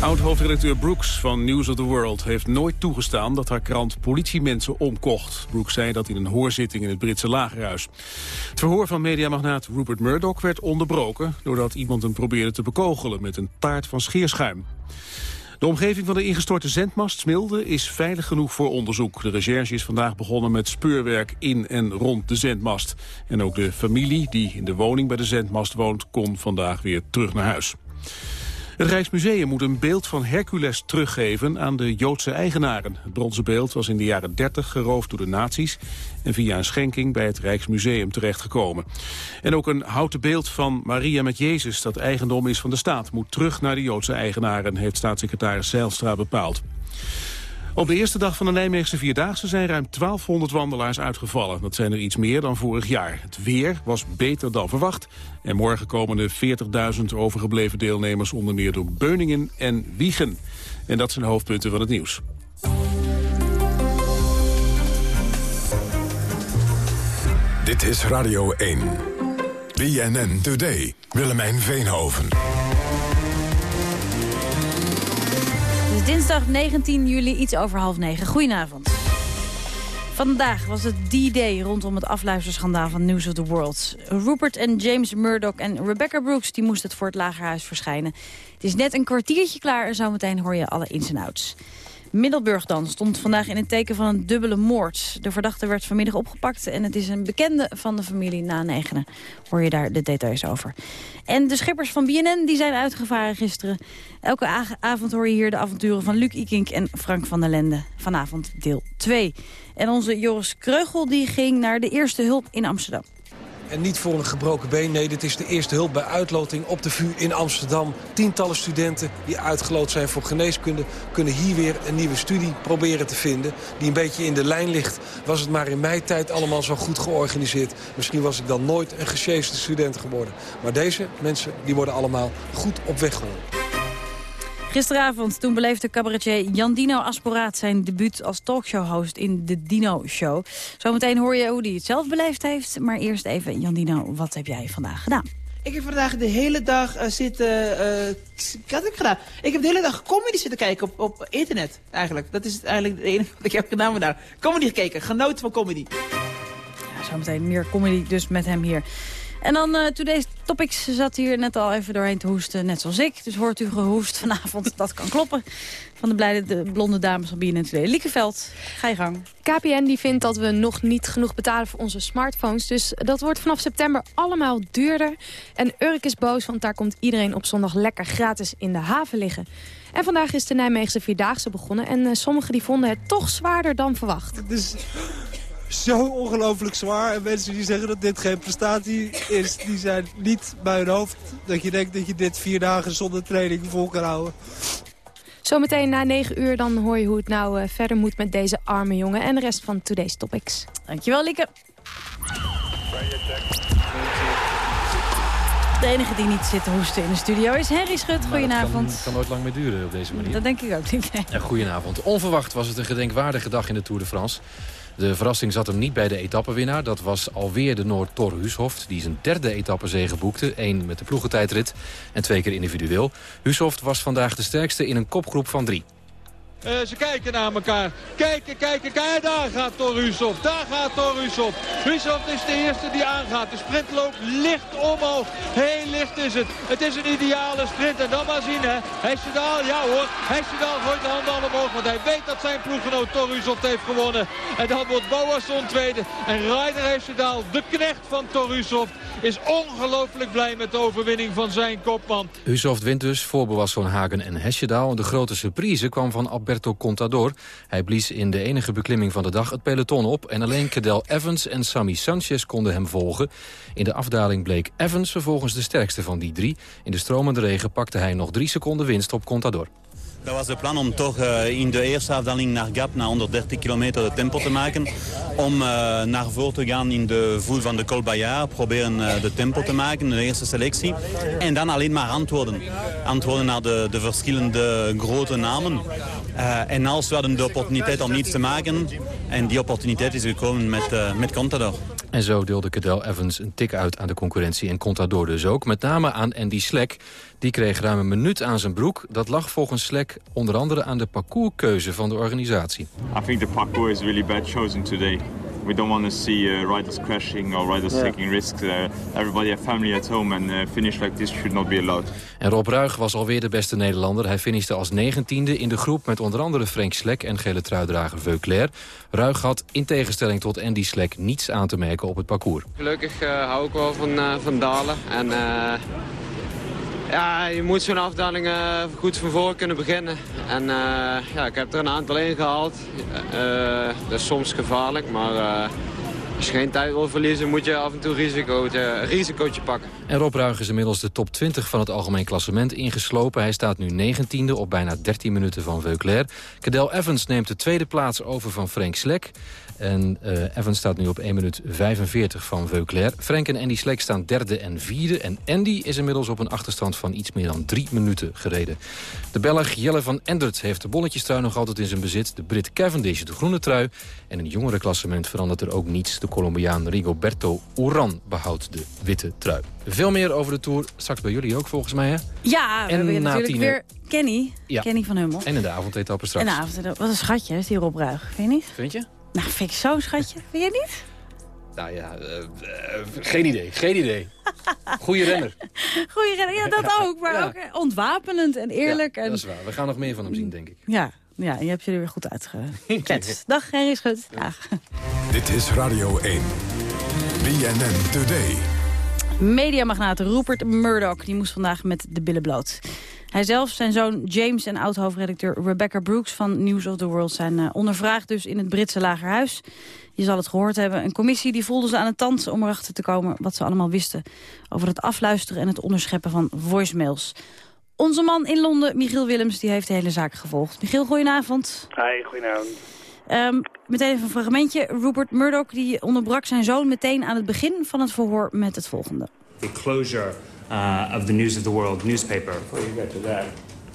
S1: Oud-hoofdredacteur Brooks van News of the World heeft nooit toegestaan dat haar krant politiemensen omkocht. Brooks zei dat in een hoorzitting in het Britse lagerhuis. Het verhoor van mediamagnaat Rupert Murdoch werd onderbroken doordat iemand hem probeerde te bekogelen met een taart van scheerschuim. De omgeving van de ingestorte zendmast Smilde is veilig genoeg voor onderzoek. De recherche is vandaag begonnen met speurwerk in en rond de zendmast. En ook de familie die in de woning bij de zendmast woont... kon vandaag weer terug naar huis. Het Rijksmuseum moet een beeld van Hercules teruggeven aan de Joodse eigenaren. Het bronzen beeld was in de jaren 30 geroofd door de nazi's... en via een schenking bij het Rijksmuseum terechtgekomen. En ook een houten beeld van Maria met Jezus, dat eigendom is van de staat... moet terug naar de Joodse eigenaren, heeft staatssecretaris Zijlstra bepaald. Op de eerste dag van de Nijmeegse Vierdaagse zijn ruim 1200 wandelaars uitgevallen. Dat zijn er iets meer dan vorig jaar. Het weer was beter dan verwacht. En morgen komen er 40.000 overgebleven deelnemers onder meer door Beuningen en Wiegen. En dat zijn de hoofdpunten van het nieuws.
S4: Dit is Radio 1. BNN Today. Willemijn Veenhoven.
S14: Dinsdag 19 juli, iets over half negen. Goedenavond. Vandaag was het D-Day rondom het afluisterschandaal van News of the World. Rupert en James Murdoch en Rebecca Brooks die moesten het voor het Lagerhuis verschijnen. Het is net een kwartiertje klaar en zometeen hoor je alle ins en outs. Middelburg dan stond vandaag in het teken van een dubbele moord. De verdachte werd vanmiddag opgepakt en het is een bekende van de familie na negenen. Hoor je daar de details over. En de schippers van BNN die zijn uitgevaren gisteren. Elke avond hoor je hier de avonturen van Luc Ikink en Frank van der Lende. Vanavond deel 2. En onze Joris Kreugel die ging naar de eerste hulp in Amsterdam.
S15: En niet voor een gebroken been. Nee, dit is de eerste hulp bij uitloting op de VU in Amsterdam. Tientallen studenten die uitgeloot zijn voor geneeskunde... kunnen hier weer een nieuwe studie proberen te vinden... die een beetje in de lijn ligt. Was het maar in mijn tijd allemaal zo goed georganiseerd... misschien was ik dan nooit een gesjeeste student geworden. Maar deze mensen die worden allemaal goed op weg geholpen.
S14: Gisteravond toen beleefde cabaretier Jan Dino Asporaat zijn debuut als talkshow-host in de Dino Show. Zometeen hoor je hoe hij het zelf beleefd heeft. Maar eerst even, Jan Dino, wat heb jij vandaag gedaan?
S16: Ik heb vandaag de hele dag uh, zitten... Uh, wat heb ik gedaan? Ik heb de hele dag comedy zitten kijken op, op internet, eigenlijk. Dat is eigenlijk het enige wat ik heb gedaan vandaag. Comedy gekeken, genoten van comedy.
S14: Ja, zometeen meer comedy dus met hem hier. En dan uh, Today's Topics zat hier net al even doorheen te hoesten, net zoals ik. Dus hoort u gehoest vanavond, (laughs) dat kan kloppen. Van de blijde de blonde dames van BNN Today. Liekeveld, ga je gang.
S17: KPN die vindt dat we nog niet genoeg betalen voor onze smartphones. Dus dat wordt vanaf september allemaal duurder. En Urk is boos, want daar komt iedereen op zondag lekker gratis in de haven liggen. En vandaag is de Nijmeegse Vierdaagse begonnen. En uh, sommigen die vonden het toch zwaarder dan verwacht.
S18: Dus zo ongelooflijk zwaar. En mensen die zeggen dat dit geen prestatie is, die zijn niet bij hun hoofd. Dat je denkt dat je dit vier dagen zonder training vol kan houden.
S17: Zometeen na 9 uur dan hoor je hoe het nou uh, verder moet met deze arme jongen en de rest van Today's Topics.
S14: Dankjewel, Lieke. De enige die niet zit te hoesten in de studio is Henry Schut. Goedenavond.
S19: Het kan, nooit lang meer duren op deze manier.
S14: Dat denk ik ook niet.
S19: Ja, goedenavond. Onverwacht was het een gedenkwaardige dag in de Tour de France. De verrassing zat hem niet bij de etappenwinnaar. Dat was alweer de Noord Thor Hushoft, die zijn derde etappezege boekte. Eén met de ploegentijdrit en twee keer individueel. Hushoft was vandaag de sterkste in een kopgroep van drie.
S20: Uh, ze kijken naar elkaar. Kijken, kijken, kijken. Daar gaat Torusov. Daar gaat Torusov. Rusov is de eerste die aangaat. De sprint loopt licht omhoog. Heel licht is het. Het is een ideale sprint. En dan maar zien, hè. Hesjedal, ja hoor. Hesjedal gooit de handen al omhoog. Want hij weet dat zijn ploeggenoot Torusov heeft gewonnen. En dan wordt Boasson tweede. En Ryder Hesjedal, de knecht van Torusov, is ongelooflijk blij met de overwinning van zijn kopman.
S19: Husov wint dus voor Boasson, Hagen en Hesjedal. De grote surprise kwam van Ab Alberto Contador. Hij blies in de enige beklimming van de dag het peloton op... en alleen Cadel Evans en Sammy Sanchez konden hem volgen. In de afdaling bleek Evans vervolgens de sterkste van die drie. In de stromende regen pakte hij nog drie seconden winst op Contador.
S21: Dat was het plan om toch uh, in de eerste afdaling naar Gap, naar 130 kilometer, de tempo te maken. Om uh, naar voren te gaan in de voet van de Col Bayard, proberen uh, de tempo te maken, de eerste selectie. En dan alleen maar antwoorden. Antwoorden naar de, de verschillende grote namen. En als we hadden de opportuniteit om niets te maken. En die opportuniteit is gekomen met, met Contador.
S19: En zo deelde Cadel Evans een tik uit aan de concurrentie en Contador dus ook. Met name aan Andy Slek. Die kreeg ruim een minuut aan zijn broek. Dat lag volgens Slek onder andere aan de parcourskeuze van de organisatie.
S22: I think the parcours is really bad chosen today. We don't want to see uh, riders crashing or riders yeah. taking risks. Uh, everybody have family at home and uh, finish like this should not be allowed.
S19: En Rob Ruig was alweer de beste Nederlander. Hij finishte als negentiende in de groep met onder andere Frank Slek en gele truidrager Veuclair. Ruig had in tegenstelling tot Andy Slek niets aan te merken op het parcours.
S23: Gelukkig uh, hou ik wel van, uh, van dalen en uh, ja, je moet zo'n afdaling uh, goed van voor kunnen beginnen. En uh, ja, ik heb er een aantal ingehaald. Uh, dat is soms gevaarlijk, maar als je geen tijd wil verliezen... moet je af en toe risicootje, risicootje pakken.
S19: En Rob Ruig is inmiddels de top 20 van het algemeen klassement ingeslopen. Hij staat nu 19e op bijna 13 minuten van Veuclair. Cadel Evans neemt de tweede plaats over van Frank Slek. En uh, Evans staat nu op 1 minuut 45 van Veuclair. Frank en Andy Slek staan derde en vierde. En Andy is inmiddels op een achterstand van iets meer dan drie minuten gereden. De Belg Jelle van Endert heeft de bolletjestrui nog altijd in zijn bezit. De Brit Cavendish de groene trui. En in het jongere klassement verandert er ook niets. De Colombiaan Rigoberto Uran behoudt de witte trui. Veel meer over de Tour. Straks bij jullie ook volgens mij, hè?
S14: Ja, we en hebben natuurlijk weer Kenny.
S19: Ja.
S14: Kenny van Hummel.
S19: En in de avondetappe straks.
S14: En de avondetappe. Wat een schatje is die Rob Ruig. Vind je niet?
S19: Vind je?
S14: Nou, vind ik zo'n schatje. (laughs) Vind je niet?
S19: Nou ja, uh, uh, geen idee. Geen idee. (laughs) Goeie renner.
S14: Goeie renner, ja, dat (laughs) ook. Maar ja. ook ontwapenend en eerlijk.
S19: Ja,
S14: en...
S19: dat is waar. We gaan nog meer van hem zien, denk ik.
S14: Ja, ja je hebt je er weer goed uitgekletst. Dag, Henry Schut. Dag.
S4: Dit is Radio 1. BNN Today.
S14: Mediamagnaat Rupert Murdoch die moest vandaag met de billen bloot. Hij zelf, zijn zoon James en oud-hoofdredacteur Rebecca Brooks van News of the World zijn uh, ondervraagd dus in het Britse Lagerhuis. Je zal het gehoord hebben. Een commissie die voelde ze aan het tand om erachter te komen wat ze allemaal wisten over het afluisteren en het onderscheppen van voicemails. Onze man in Londen, Michiel Willems, die heeft de hele zaak gevolgd. Michiel, goedenavond.
S24: Hi, goedenavond.
S14: Um, meteen even een fragmentje. Rupert Murdoch die onderbrak zijn zoon meteen aan het begin van het verhoor met het volgende.
S25: The closure uh, of the News of the World newspaper.
S8: Before you get to that,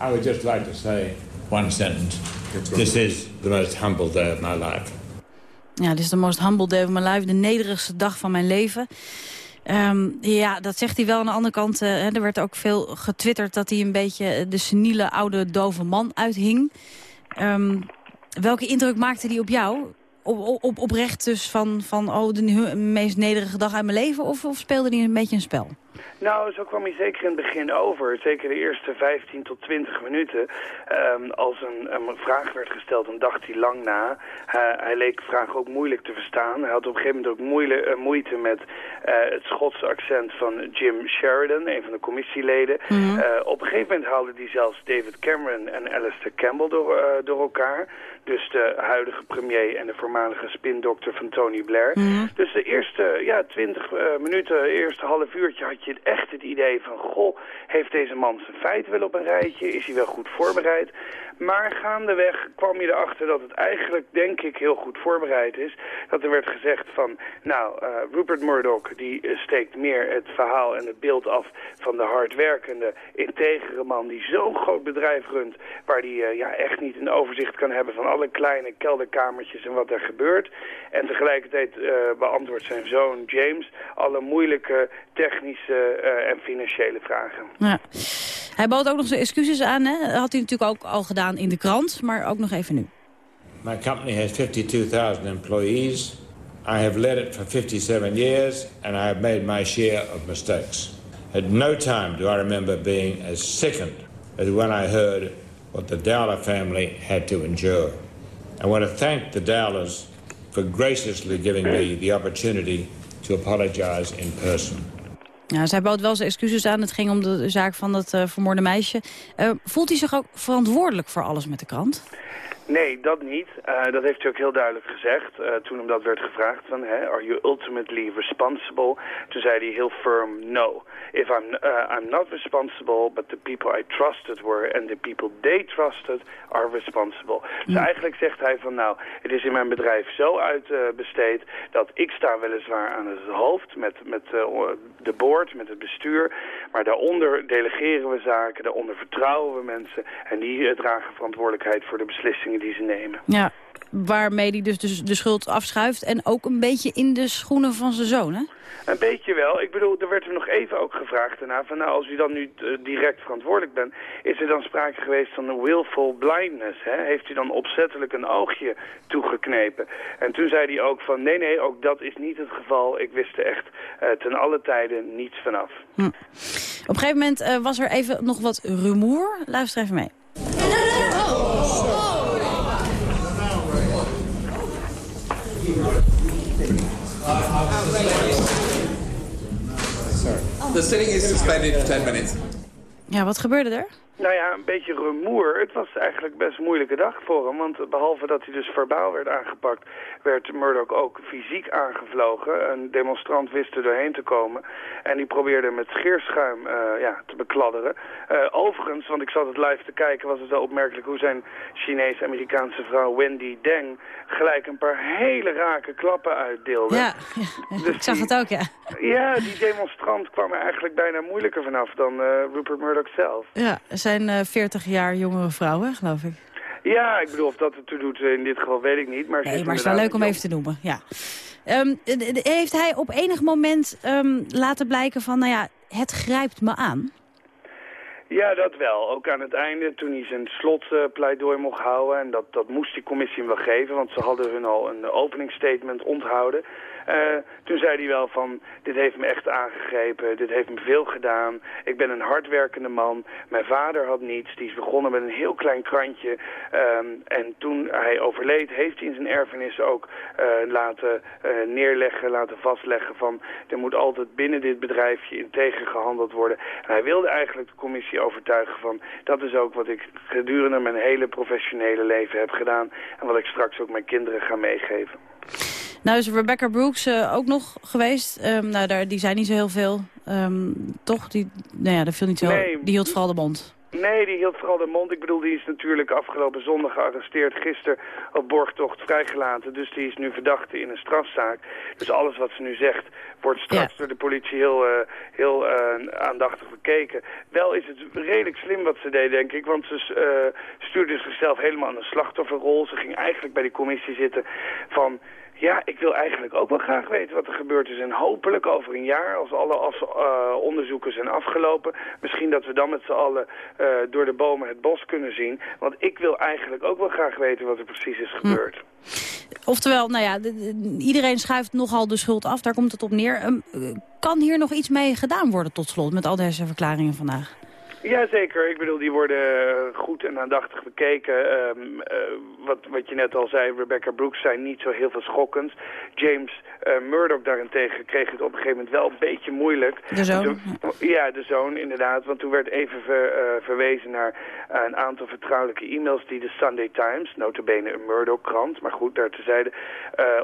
S8: I would just like to say one sentence. This is the most humble day of my life.
S14: Ja, dit is de most humble day of my life. De nederigste dag van mijn leven. Um, ja, dat zegt hij wel. Aan de andere kant, uh, er werd ook veel getwitterd... dat hij een beetje de seniele, oude, dove man uithing. Um, welke indruk maakte hij op jou? Op, op, oprecht dus van, van oh, de meest nederige dag uit mijn leven? Of, of speelde hij een beetje een spel?
S24: Nou, zo kwam hij zeker in het begin over. Zeker de eerste 15 tot 20 minuten. Um, als een, een, vraag werd gesteld, dan dacht hij lang na. Uh, hij leek vragen ook moeilijk te verstaan. Hij had op een gegeven moment ook moeile, uh, moeite met uh, het Schotse accent van Jim Sheridan, een van de commissieleden. Mm -hmm. op een gegeven moment haalde hij zelfs David Cameron en Alistair Campbell door, door elkaar. Dus de huidige premier en de voormalige spindokter van Tony Blair. Mm -hmm. Dus de eerste ja, 20 minuten, eerste half uurtje had je je echt het idee van... goh, heeft deze man zijn feit wel op een rijtje? Is hij wel goed voorbereid? Maar gaandeweg kwam je erachter dat het eigenlijk, denk ik, heel goed voorbereid is. Dat er werd gezegd van, nou, uh, Rupert Murdoch die uh, steekt meer het verhaal en het beeld af van de hardwerkende, integere man die zo'n groot bedrijf runt, waar die uh, ja, echt niet een overzicht kan hebben van alle kleine kelderkamertjes en wat er gebeurt. En tegelijkertijd beantwoordt zijn zoon James alle moeilijke technische en financiële vragen.
S14: Ja. Hij bood ook nog zijn excuses aan. Hè? Dat had hij natuurlijk ook al gedaan in de krant, maar ook nog even nu.
S8: My company has 52,000 employees. I have led it for 57 years and I have made my share of mistakes. At no time do I remember being as sickened as when I heard what the Dowler family had to endure. I want to thank the Dowlers for graciously giving me the opportunity to apologize in person.
S14: Ja, zij bood wel zijn excuses aan. Het ging om de zaak van dat uh, vermoorde meisje. Uh, voelt hij zich ook verantwoordelijk voor alles met de krant?
S24: Nee, dat niet. Uh, dat heeft hij ook heel duidelijk gezegd uh, toen hem dat werd gevraagd. Van, are you ultimately responsible? Toen zei hij heel firm, no. If I'm, uh, I'm not responsible, but the people I trusted were... and the people they trusted are responsible. Dus eigenlijk zegt hij van, nou, het is in mijn bedrijf zo uitbesteed... dat ik sta weliswaar aan het hoofd met, met de board, met het bestuur... maar daaronder delegeren we zaken, daaronder vertrouwen we mensen... en die dragen verantwoordelijkheid voor de beslissingen die ze nemen.
S14: Ja, waarmee hij dus de, de schuld afschuift en ook een beetje in de schoenen van zijn zoon, hè?
S24: Een beetje wel. Ik bedoel, er werd hem nog even ook gevraagd daarna van nou, als u dan nu uh, direct verantwoordelijk bent, is er dan sprake geweest van een willful blindness? Hè? Heeft u dan opzettelijk een oogje toegeknepen? En toen zei hij ook van nee, nee, ook dat is niet het geval. Ik wist er echt uh, ten alle tijden niets vanaf.
S14: Hm. Op een gegeven moment uh, was er even nog wat rumoer. Luister even mee.
S26: The sitting is suspended for 10 minutes.
S14: Ja, wat gebeurde er?
S24: Nou ja, een beetje rumoer. Het was eigenlijk best een moeilijke dag voor hem. Want behalve dat hij dus verbaal werd aangepakt... werd Murdoch ook fysiek aangevlogen. Een demonstrant wist er doorheen te komen. En die probeerde met scheerschuim uh, ja, te bekladderen. Uh, overigens, want ik zat het live te kijken... was het wel opmerkelijk hoe zijn Chinese-Amerikaanse vrouw Wendy Deng... gelijk een paar hele rake klappen uitdeelde.
S14: Ja, ja (laughs) dus ik zag het ook, ja.
S24: Ja, die demonstrant kwam er eigenlijk bijna moeilijker vanaf dan uh, Rupert Murdoch zelf.
S14: Ja, zijn uh, 40 jaar jongere vrouwen, geloof ik.
S24: Ja, ik bedoel, of dat ertoe doet in dit geval weet ik niet. Maar
S14: nee, maar het is wel leuk om even te noemen, ja. Um, heeft hij op enig moment um, laten blijken van, nou ja, het grijpt me aan?
S24: Ja, dat wel. Ook aan het einde, toen hij zijn slotpleidooi uh, mocht houden. En dat, dat moest die commissie hem wel geven, want ze hadden hun al een openingsstatement onthouden. Uh, toen zei hij wel van, dit heeft me echt aangegrepen, dit heeft me veel gedaan. Ik ben een hardwerkende man. Mijn vader had niets, die is begonnen met een heel klein krantje. Um, en toen hij overleed, heeft hij in zijn erfenis ook uh, laten uh, neerleggen, laten vastleggen van... er moet altijd binnen dit bedrijfje integer gehandeld worden. En hij wilde eigenlijk de commissie overtuigen van... dat is ook wat ik gedurende mijn hele professionele leven heb gedaan... en wat ik straks ook mijn kinderen ga meegeven.
S14: Nou is Rebecca Brooks uh, ook nog geweest. Um, nou, daar, die zijn niet zo heel veel. Um, toch? Die, nou ja, dat viel niet zo.
S24: Nee.
S14: Die hield vooral de mond.
S24: Nee, die hield vooral de mond. Ik bedoel, die is natuurlijk afgelopen zondag gearresteerd. Gisteren op borgtocht vrijgelaten. Dus die is nu verdachte in een strafzaak. Dus alles wat ze nu zegt wordt straks ja. door de politie heel, uh, heel uh, aandachtig bekeken. Wel is het redelijk slim wat ze deed, denk ik. Want ze uh, stuurde zichzelf helemaal aan de slachtofferrol. Ze ging eigenlijk bij die commissie zitten van... Ja, ik wil eigenlijk ook wel graag weten wat er gebeurd is. En hopelijk over een jaar, als alle als, uh, onderzoeken zijn afgelopen... misschien dat we dan met z'n allen uh, door de bomen het bos kunnen zien. Want ik wil eigenlijk ook wel graag weten wat er precies is gebeurd.
S14: Hm. Oftewel, nou ja, de, de, iedereen schuift nogal de schuld af. Daar komt het op neer. Um, kan hier nog iets mee gedaan worden tot slot met al deze verklaringen vandaag?
S24: Jazeker, ik bedoel, die worden eh, goed en aandachtig bekeken. Ehm, eh, wat, wat je net al zei, Rebecca Brooks zijn niet zo heel veel schokkends. James uh, Murdoch daarentegen kreeg het op een gegeven moment wel een beetje moeilijk.
S14: De zoon?
S24: ja, de zoon inderdaad. Want toen werd even ver, verwezen naar een aantal vertrouwelijke e-mails die de Sunday Times, notabene een Murdoch-krant, maar goed, daar tezijde,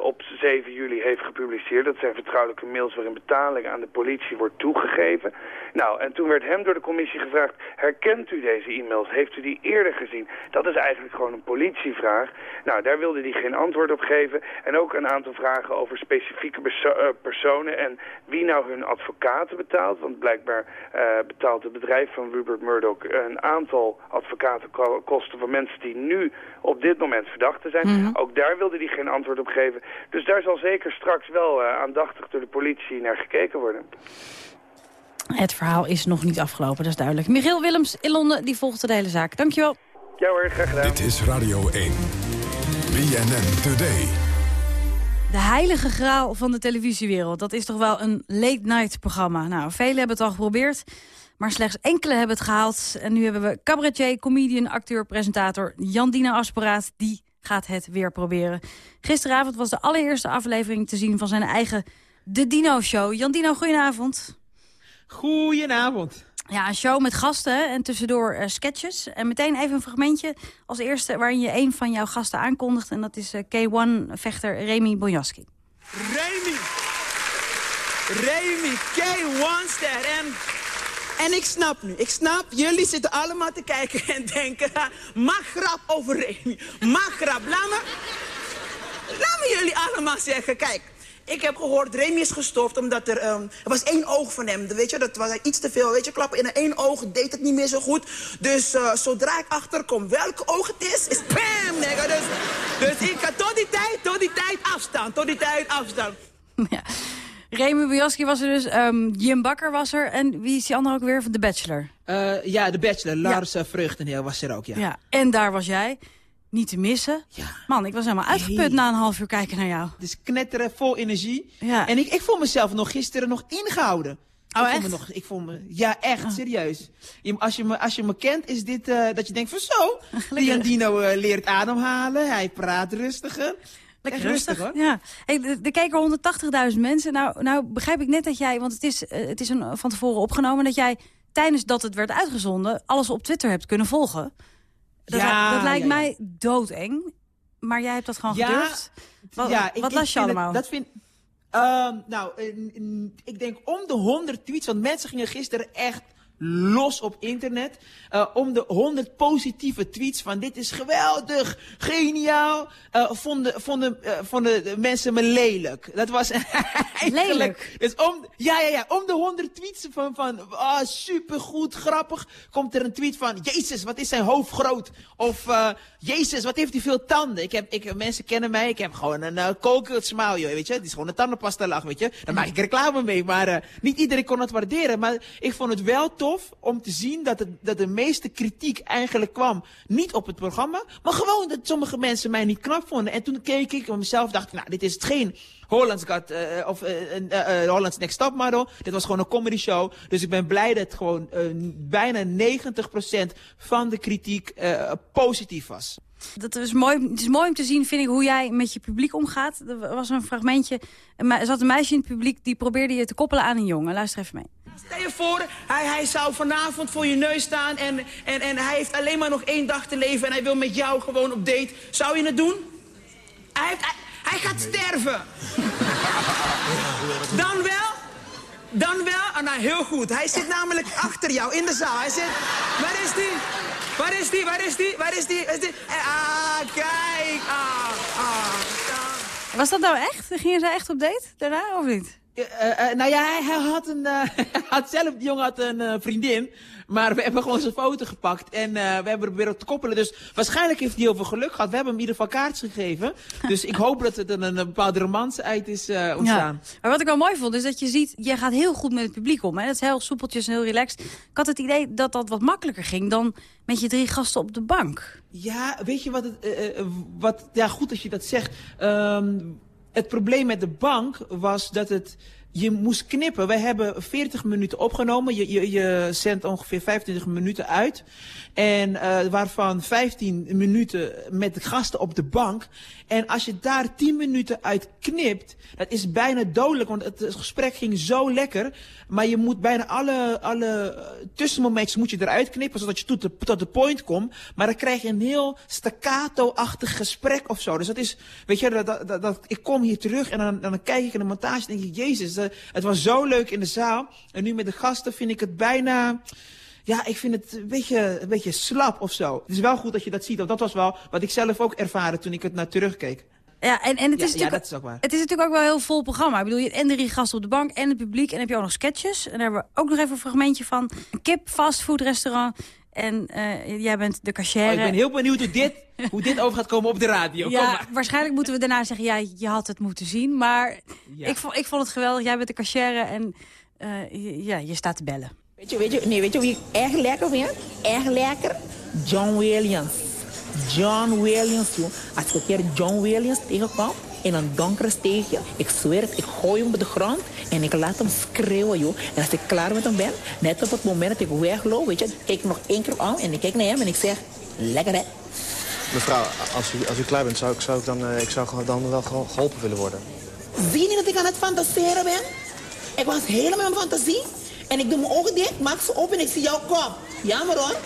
S24: op 7 juli heeft gepubliceerd. Dat zijn vertrouwelijke mails waarin betaling aan de politie wordt toegegeven. Nou, en toen werd hem door de commissie gevraagd herkent u deze e-mails? Heeft u die eerder gezien? Dat is eigenlijk gewoon een politievraag. Nou, daar wilde hij geen antwoord op geven. En ook een aantal vragen over specifieke eh, personen en wie nou hun advocaten betaalt. Want blijkbaar uh, betaalt het bedrijf van Rupert Murdoch een aantal advocatenkosten van mensen die nu op dit moment verdachten zijn. Mhm. Ook daar wilde hij geen antwoord op geven. Dus daar zal zeker straks wel uh, aandachtig door de politie naar gekeken worden.
S14: Het verhaal is nog niet afgelopen, dat is duidelijk. Michiel Willems in Londen, die volgt de hele zaak. Dankjewel.
S24: Ja hoor, graag gedaan.
S4: Dit is Radio 1. BNN Today.
S14: De heilige graal van de televisiewereld. Dat is toch wel een late-night programma. Nou, velen hebben het al geprobeerd. Maar slechts enkele hebben het gehaald. En nu hebben we cabaretier, comedian, acteur, presentator Jan Dina Asperaat. Die gaat het weer proberen. Gisteravond was de allereerste aflevering te zien van zijn eigen De Dino Show. Jan Dino, goedenavond.
S16: Goedenavond.
S14: Ja, een show met gasten en tussendoor uh, sketches. En meteen even een fragmentje als eerste waarin je een van jouw gasten aankondigt. En dat is uh, K1-vechter Remy Bonjaski.
S16: Remy! Remy, K1-ster. En, en ik snap nu, ik snap, jullie zitten allemaal te kijken en denken... mag grap over Remy, mag grap. Laat me, laat me jullie allemaal zeggen, kijk... Ik heb gehoord, Remy is gestoft omdat er... Um, er was één oog van hem, weet je, dat was iets te veel. Weet je, klappen in één oog deed het niet meer zo goed. Dus uh, zodra ik achterkom welke oog het is, is bam, nigga. Dus, dus ik ga tot die tijd, tot die tijd afstaan, tot die tijd afstaan. (laughs)
S14: Ja. Remy was er dus, um, Jim Bakker was er. En wie is die andere ook weer van The Bachelor?
S16: Uh, ja, The Bachelor. Lars ja. Vreugdenheel was er ook, ja.
S14: ja. En daar was jij niet te missen. Ja. Man, ik was helemaal uitgeput na een half uur kijken naar jou.
S16: Dus knetteren, vol energie. Ja. En ik, ik voel mezelf nog gisteren nog ingehouden.
S14: Oh,
S16: ik
S14: echt?
S16: me nog, ik voel me, ja, echt, oh. serieus. als, je me, als je me kent, is dit uh, dat je denkt van zo. Dino uh, leert ademhalen, hij praat rustiger.
S14: Lekker rustig, hoor. Ja. Hey, er keken 180.000 mensen. Nou, nou begrijp ik net dat jij, want het is, uh, het is een, van tevoren opgenomen... dat jij tijdens dat het werd uitgezonden alles op Twitter hebt kunnen volgen. Dat, ja, dat lijkt ja, mij doodeng. Maar jij hebt dat gewoon gedurfd. Wat, ja, wat las je allemaal?
S16: dat vind, uh, nou, ik denk om de 100 tweets. Want mensen gingen gisteren echt los op internet. Uh, om de 100 positieve tweets van dit is geweldig, geniaal. Uh, vonden, vonden, uh, vonden de mensen me lelijk. Dat was (laughs)
S14: lelijk.
S16: Dus om, ja, ja, ja, om de 100 tweets van, van oh, supergoed, grappig, komt er een tweet van Jezus, wat is zijn hoofd groot? Of Jezus, wat heeft hij veel tanden? Ik heb, ik, mensen kennen mij, ik heb gewoon een uh, kokend smile, weet je. Het is gewoon een tandenpasta lach, weet je. Daar maak ik reclame mee, maar niet iedereen kon het waarderen. Maar ik vond het wel tof om te zien dat, het, dat de meeste kritiek eigenlijk kwam. Niet op het programma, maar gewoon dat sommige mensen mij niet knap vonden. En toen keek ik en mezelf dacht nou, dit is het geen Hollands Got, uh, of uh, Hollands Next Top Model. Dit was gewoon een comedy show. Dus ik ben blij dat gewoon bijna 90% van de kritiek positief was.
S14: Dat is mooi, het is mooi om te zien, vind ik, hoe jij met je publiek omgaat. Er was een fragmentje, er zat een meisje in het publiek... die probeerde je te koppelen aan een jongen. Luister even mee.
S16: Stel je voor, hij, hij zou vanavond voor je neus staan... En, en, en hij heeft alleen maar nog één dag te leven... en hij wil met jou gewoon op date. Zou je het doen? Hij, heeft, hij, hij gaat sterven. Dan wel? Dan wel? Ah, nou, heel goed. Hij zit namelijk achter jou in de zaal. Hij zit... Waar is die? Waar is die? Waar is die? Waar is die? Is die? Ah, kijk. Ah, ah.
S14: Was dat nou echt? Gingen ze echt op date daarna of niet?
S16: Uh, uh, nou ja, hij, had, een, (laughs) had zelf, die jongen had een vriendin. Maar we hebben gewoon zijn foto gepakt en we hebben proberen te koppelen. Dus waarschijnlijk heeft hij heel veel geluk gehad. We hebben hem in ieder geval kaartjes gegeven. Dus ik hoop dat er een, een bepaalde romance uit is ontstaan. Ja.
S14: Maar wat ik wel mooi vond is dat je ziet, jij gaat heel goed met het publiek om. Hè? Dat is heel soepeltjes en heel relaxed. Ik had het idee dat dat wat makkelijker ging dan met je drie gasten op de bank.
S16: Ja, weet je wat het, wat, ja goed als je dat zegt. Um, het probleem met de bank was dat het je moest knippen. Wij hebben 40 minuten opgenomen. Je, je, je zendt ongeveer 25 minuten uit. En uh, waarvan 15 minuten met de gasten op de bank. En als je daar 10 minuten uit knipt, dat is bijna dodelijk. Want het, gesprek ging zo lekker. Maar je moet bijna alle, alle tussenmomentjes moet je eruit knippen, zodat je tot de, tot de point komt. Maar dan krijg je een heel staccato-achtig gesprek of zo. Dus dat is, weet je, dat, dat, dat, ik kom hier terug en dan, dan kijk ik in de montage en denk ik, jezus, het was zo leuk in de zaal. En nu met de gasten vind ik het bijna... Ja, ik vind het een beetje, een beetje slap of zo. Het is wel goed dat je dat ziet. Want dat was wel wat ik zelf ook ervaren toen ik het naar terugkeek.
S14: Ja, en, en het, is
S16: ja, dat is
S14: het is natuurlijk ook wel een heel vol programma. Ik bedoel, je en drie gasten op de bank en het publiek. En heb je ook nog sketches. En daar hebben we ook nog even een fragmentje van. Een kip, fastfoodrestaurant. En uh, jij bent de cashier. Oh,
S16: ik ben heel benieuwd hoe dit, (laughs) hoe dit over gaat komen op de radio.
S14: Ja, waarschijnlijk moeten we daarna zeggen, ja, je had het moeten zien. Maar ik, vond, ik vond het geweldig. Jij bent de cashier en uh, ja, je staat te bellen.
S27: Weet je, weet je, nee, weet je wie ik echt lekker vind? Echt lekker? John Williams. John Williams, joh. Als ik een keer John Williams tegenkwam in een donkere steegje, ik zweer het, ik gooi hem op de grond en ik laat hem schreeuwen, joh. En als ik klaar met hem ben, net op het moment dat ik wegloop, weet je, kijk ik nog één keer om en ik kijk naar hem en ik zeg, lekker hè.
S28: Mevrouw, als u, als u klaar bent, zou ik, zou ik, dan, uh, ik zou dan wel geholpen willen worden.
S27: Zie je niet dat ik aan het fantaseren ben? Ik was helemaal in fantasie. En ik doe mijn ogen dicht, maak ze open en ik zie jouw kop. Jammer hoor.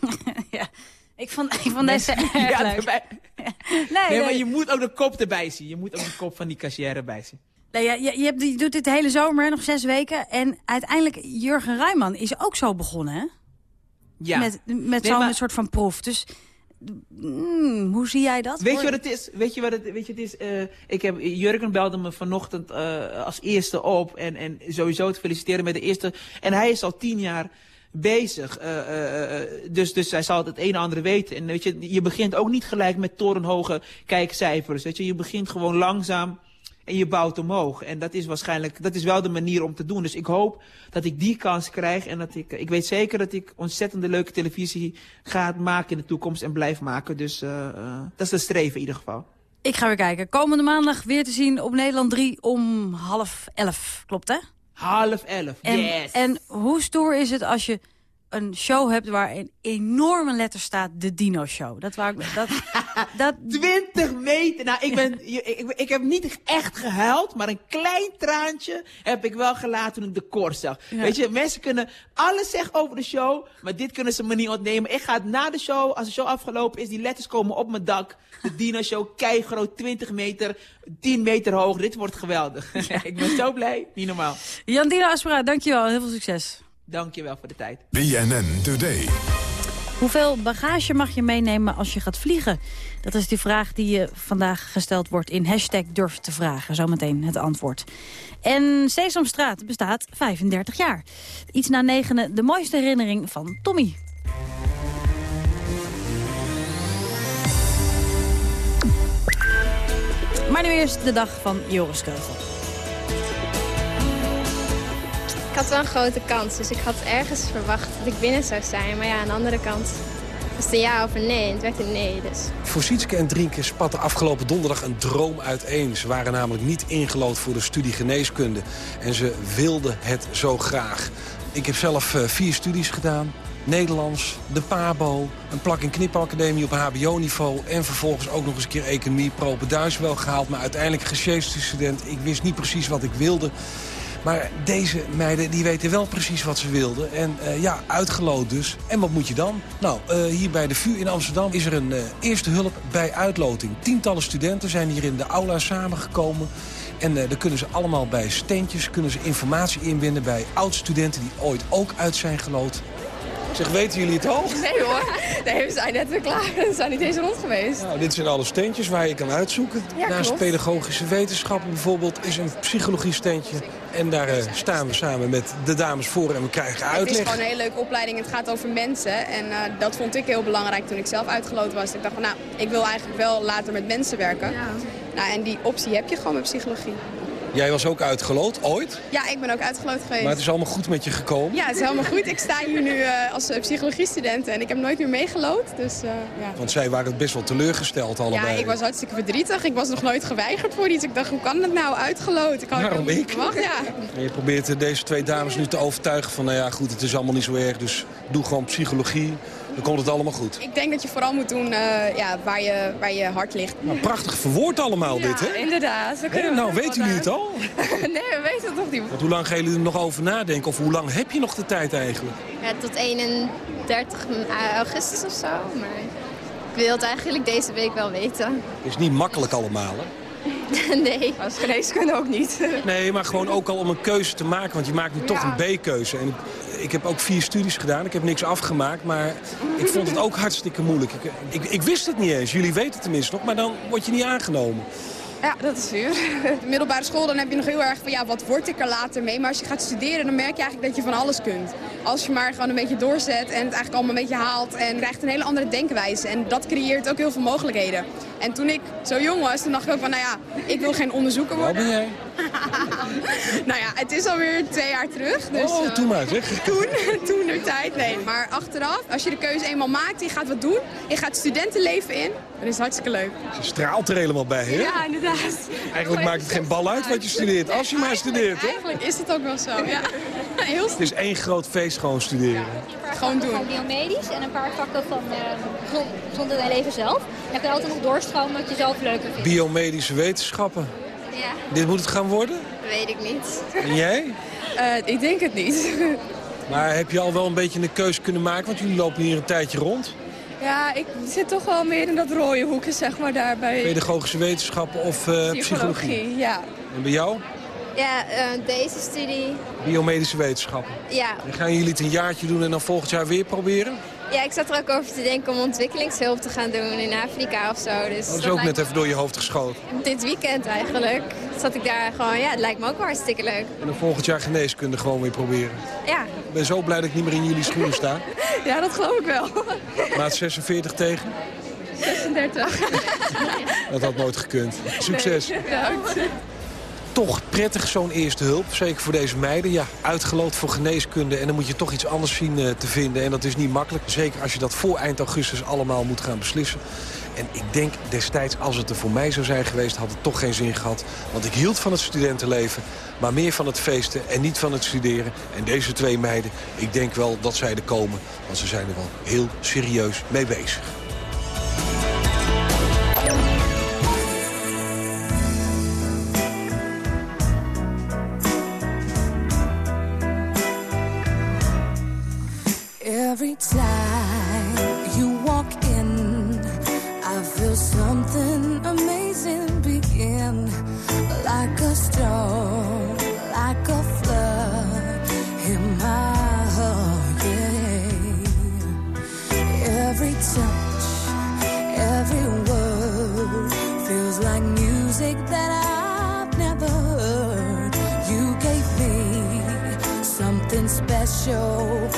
S27: (laughs)
S14: ja, ik vond, ik vond deze ja, leuk.
S16: Erbij. (laughs) nee, nee, maar je moet ook de kop erbij zien. Je moet ook de kop van die cashier erbij zien.
S14: Nee, je, je, hebt, je doet dit de hele zomer, nog zes weken. En uiteindelijk, Jurgen Rijman is ook zo begonnen, hè?
S16: Ja.
S14: Met, met nee, zo'n maar... soort van proef. Dus Mm, hoe zie jij dat?
S16: Weet je wat het is? Weet je wat het, weet je, het is? Uh, ik heb, Jurgen belde me vanochtend uh, als eerste op. En, en sowieso te feliciteren met de eerste. En hij is al tien jaar bezig. Uh, dus, dus hij zal het een en ander weten. En weet je, je begint ook niet gelijk met torenhoge kijkcijfers. Weet je, je begint gewoon langzaam en je bouwt omhoog. En dat is waarschijnlijk, dat is wel de manier om te doen. Dus ik hoop dat ik die kans krijg. En dat ik, ik weet zeker dat ik ontzettende leuke televisie ga maken in de toekomst en blijf maken. Dus uh, uh, dat is de streven in ieder geval.
S14: Ik ga weer kijken. Komende maandag weer te zien op Nederland 3 om half elf. Klopt hè?
S16: Half elf,
S14: en,
S16: yes.
S14: En hoe stoer is het als je een show hebt waar een enorme letter staat, de Dino Show. Dat wou ik... Dat, (laughs)
S16: dat... 20 meter! Nou, ik, ben, ik, ik, ik, heb niet echt gehuild, maar een klein traantje heb ik wel gelaten toen ik de koor zag. Ja. Weet je, mensen kunnen alles zeggen over de show, maar dit kunnen ze me niet ontnemen. Ik ga na de show, als de show afgelopen is, die letters komen op mijn dak. De Dino Show, keigroot, 20 meter, 10 meter hoog. Dit wordt geweldig. (laughs) Ja. ik ben zo blij, niet normaal.
S14: Jan Dino Aspera, dankjewel. Heel veel succes.
S16: Dankjewel voor de tijd.
S4: BNN Today.
S14: Hoeveel bagage mag je meenemen als je gaat vliegen? Dat is de vraag die je vandaag gesteld wordt in hashtag durf te vragen. Zometeen het antwoord. En Sesamstraat bestaat 35 jaar. Iets na negenen de mooiste herinnering van Tommy. Maar nu eerst de dag van Joris Keugel.
S29: Ik had wel een grote kans, dus ik had ergens verwacht dat ik binnen zou zijn. Maar ja, aan de andere kant was het een ja of een nee het werd een nee. Dus.
S15: Voor Sietske en Drienke spatte afgelopen donderdag een droom uiteen. Ze waren namelijk niet ingelood voor de studie geneeskunde. En ze wilden het zo graag. Ik heb zelf uh, vier studies gedaan. Nederlands, de PABO, een plak- en knipacademie op hbo-niveau... en vervolgens ook nog eens een keer economie, propenduis wel gehaald... maar uiteindelijk student. Ik wist niet precies wat ik wilde. Maar deze meiden die weten wel precies wat ze wilden. En uh, ja, uitgeloot dus. En wat moet je dan? Nou, uh, hier bij de VU in Amsterdam is er een uh, eerste hulp bij uitloting. Tientallen studenten zijn hier in de aula samengekomen. En daar kunnen ze allemaal bij steentjes kunnen ze informatie inwinnen bij oud-studenten die ooit ook uit zijn geloot. Zeg, weten jullie het al?
S29: Nee hoor, nee, we zijn net weer klaar. We zijn niet eens rond geweest.
S15: Nou, dit zijn alle steentjes waar je kan uitzoeken.
S29: Ja,
S15: Naast
S29: klopt.
S15: pedagogische wetenschappen bijvoorbeeld is een psychologie steentje. En daar uh, staan we samen met de dames voor en we krijgen uitleg.
S29: Het is gewoon een hele leuke opleiding. Het gaat over mensen. En uh, dat vond ik heel belangrijk toen ik zelf uitgeloot was. Ik dacht van, nou, ik wil eigenlijk wel later met mensen werken. Ja. Nou, en die optie heb je gewoon met psychologie.
S15: Jij was ook uitgeloot, ooit?
S30: Ja, ik ben ook uitgeloot geweest.
S15: Maar het is allemaal goed met je gekomen?
S30: Ja, het is helemaal goed. Ik sta hier nu uh, als uh, psychologiestudent en ik heb nooit meer meegeloot. Dus, uh, ja.
S15: Want zij waren best wel teleurgesteld allebei.
S30: Ja, ik was hartstikke verdrietig. Ik was nog nooit geweigerd voor iets. Ik dacht, hoe kan dat nou uitgeloot? Ik had
S15: Waarom ik?
S30: Verwacht, ja.
S15: En (laughs) je probeert deze twee dames nu te overtuigen van... nou ja, goed, het is allemaal niet zo erg, dus doe gewoon psychologie. Dan komt het allemaal goed.
S30: Ik denk dat je vooral moet doen uh, ja, waar, je, waar je hart ligt.
S15: Nou, prachtig verwoord allemaal
S30: ja,
S15: dit, hè?
S30: inderdaad.
S15: Hey, nou, weten jullie het al? (laughs)
S30: nee, we weten het nog niet.
S15: Want hoe lang gaan jullie er nog over nadenken? Of hoe lang heb je nog de tijd eigenlijk?
S29: Ja, tot 31 augustus of zo. Maar ik wil het eigenlijk deze week wel weten.
S15: Het is niet makkelijk allemaal, hè? (laughs)
S29: nee, als geneeskunde ook niet. (laughs)
S15: nee, maar gewoon ook al om een keuze te maken. Want je maakt nu toch een B-keuze. En ik heb ook vier studies gedaan. Ik heb niks afgemaakt. Maar ik vond het ook hartstikke moeilijk. Ik, ik, ik wist het niet eens. Jullie weten het tenminste nog. Maar dan word je niet aangenomen.
S30: Ja, dat is zuur. (laughs) De middelbare school, dan heb je nog heel erg van, ja, wat word ik er later mee? Maar als je gaat studeren, dan merk je eigenlijk dat je van alles kunt. Als je maar gewoon een beetje doorzet en het eigenlijk allemaal een beetje haalt en krijgt een hele andere denkwijze. En dat creëert ook heel veel mogelijkheden. En toen ik zo jong was, toen dacht ik ook van, nou ja, ik wil geen onderzoeker worden.
S15: Wat ben jij? (laughs)
S30: nou ja, het is alweer twee jaar terug. Dus,
S15: oh, toen maar zeg. (laughs)
S30: Toen, toen de tijd, nee. Maar achteraf, als je de keuze eenmaal maakt, je gaat wat doen, je gaat studentenleven in, dan is het hartstikke leuk.
S15: Je straalt er helemaal bij, hè?
S30: Ja, inderdaad.
S15: Eigenlijk maakt het geen bal uit wat je studeert, als je maar studeert, hè?
S30: Eigenlijk is het ook wel zo, ja. (laughs) Heel
S15: het is één groot feest gewoon studeren.
S30: Ja. Gewoon doen.
S31: biomedisch en een paar vakken van uh, gezondheid en leven zelf. Dan kun je altijd nog doorstromen wat je zelf leuker vindt.
S15: Biomedische wetenschappen.
S31: Ja.
S15: Dit moet het gaan worden?
S29: Weet ik niet.
S15: En jij?
S30: Uh, ik denk het niet.
S15: maar heb je al wel een beetje een keuze kunnen maken? Want jullie lopen hier een tijdje rond.
S30: Ja, ik zit toch wel meer in dat rode hoeken, zeg maar, daarbij.
S15: Pedagogische wetenschappen of uh, psychologie?
S30: Psychologie, ja.
S15: En bij jou?
S29: Ja, uh, deze studie.
S15: Biomedische wetenschappen?
S29: Ja.
S15: En gaan jullie het een jaartje doen en dan volgend jaar weer proberen?
S29: Ja, ik zat er ook over te denken om ontwikkelingshulp te gaan doen in Afrika of zo. Dus
S15: dat is ook net even door je hoofd geschoten.
S29: Dit weekend eigenlijk zat ik daar gewoon, ja, het lijkt me ook wel hartstikke leuk.
S15: En dan volgend jaar geneeskunde gewoon weer proberen.
S29: Ja.
S15: Ik ben zo blij dat ik niet meer in jullie schoenen sta. (laughs)
S30: ja, dat geloof ik wel. (laughs)
S15: Maat 46 tegen? (laughs)
S30: 36.
S15: dat had nooit gekund. Succes.
S30: Nee,
S15: toch prettig, zo'n eerste hulp. Zeker voor deze meiden. Ja, uitgeloot voor geneeskunde. En dan moet je toch iets anders zien uh, te vinden. En dat is niet makkelijk. Zeker als je dat voor eind augustus allemaal moet gaan beslissen. En ik denk destijds, als het er voor mij zou zijn geweest... had het toch geen zin gehad. Want ik hield van het studentenleven. Maar meer van het feesten en niet van het studeren. En deze twee meiden, ik denk wel dat zij er komen. Want ze zijn er wel heel serieus mee bezig.
S32: Every time you walk in, I feel something amazing begin. Like a storm, like a flood in my heart, yeah. Every touch, every word feels like music that I've never heard. You gave me something special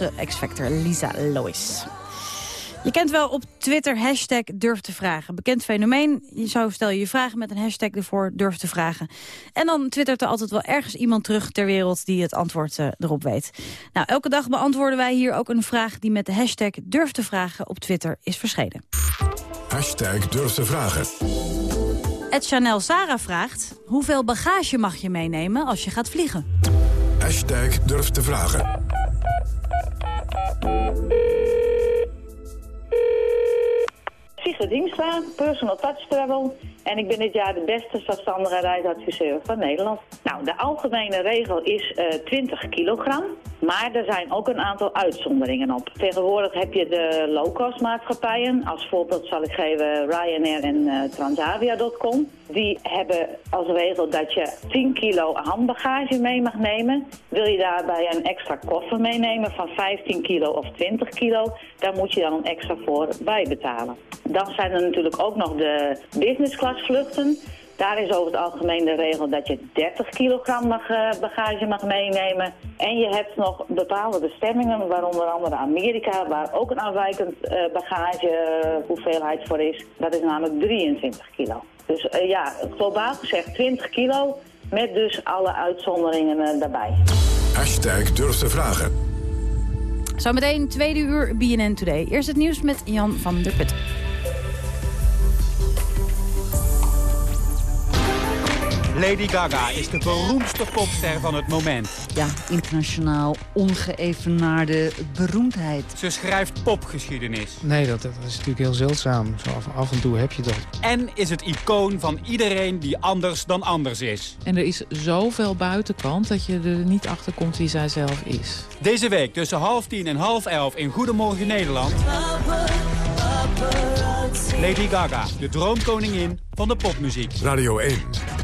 S14: Ooit won ze X-Factor Lisa Lois. Je kent wel op Twitter hashtag durf te vragen. Bekend fenomeen. Je zou stel je je vragen met een hashtag ervoor durf te vragen. En dan twittert er altijd wel ergens iemand terug ter wereld die het antwoord eh, erop weet. Nou, elke dag beantwoorden wij hier ook een vraag die met de hashtag durf te vragen op Twitter is verschenen.
S4: Hashtag durf te vragen.
S14: Ed Chanel Sarah vraagt, hoeveel bagage mag je meenemen als je gaat vliegen?
S4: Hashtag durf te vragen.
S33: Sigrid Hiemstra, Personal Touch Travel. En ik ben dit jaar de beste zelfstandige reisadviseur van Nederland. Nou, de algemene regel is eh 20 kilogram. Maar er zijn ook een aantal uitzonderingen op. Tegenwoordig heb je de low-cost maatschappijen. Als voorbeeld zal ik geven Ryanair en eh, Transavia.com. Die hebben als regel dat je 10 kilo handbagage mee mag nemen. Wil je daarbij een extra koffer meenemen van 15 kilo of 20 kilo... daar moet je dan een extra voor bijbetalen. Dan zijn er natuurlijk ook nog de business class vluchten. Daar is over het algemeen de regel dat je 30 kilogram eh, bagage mag meenemen. En je hebt nog bepaalde bestemmingen, waaronder andere Amerika, waar ook een afwijkend eh, bagage eh, voor is. Dat is namelijk 23 kilo. Dus eh, ja, globaal gezegd 20 kilo, met dus alle uitzonderingen eh, daarbij.
S4: Hashtag durf te vragen.
S14: Zometeen tweede uur BNN Today. Eerst het nieuws met Jan van der Putten.
S34: Lady Gaga is de beroemdste popster van het moment.
S35: Ja, internationaal ongeëvenaarde beroemdheid.
S34: Ze schrijft popgeschiedenis.
S36: Nee, dat, dat is natuurlijk heel zeldzaam. Zo af, af en toe heb je dat.
S34: En is het icoon van iedereen die anders dan anders is.
S37: En er is zoveel buitenkant dat je er niet achter komt wie zij zelf is.
S34: Deze week tussen half tien en half elf in Goedemorgen Nederland. Lady Gaga, de droomkoningin van de popmuziek.
S4: Radio 1.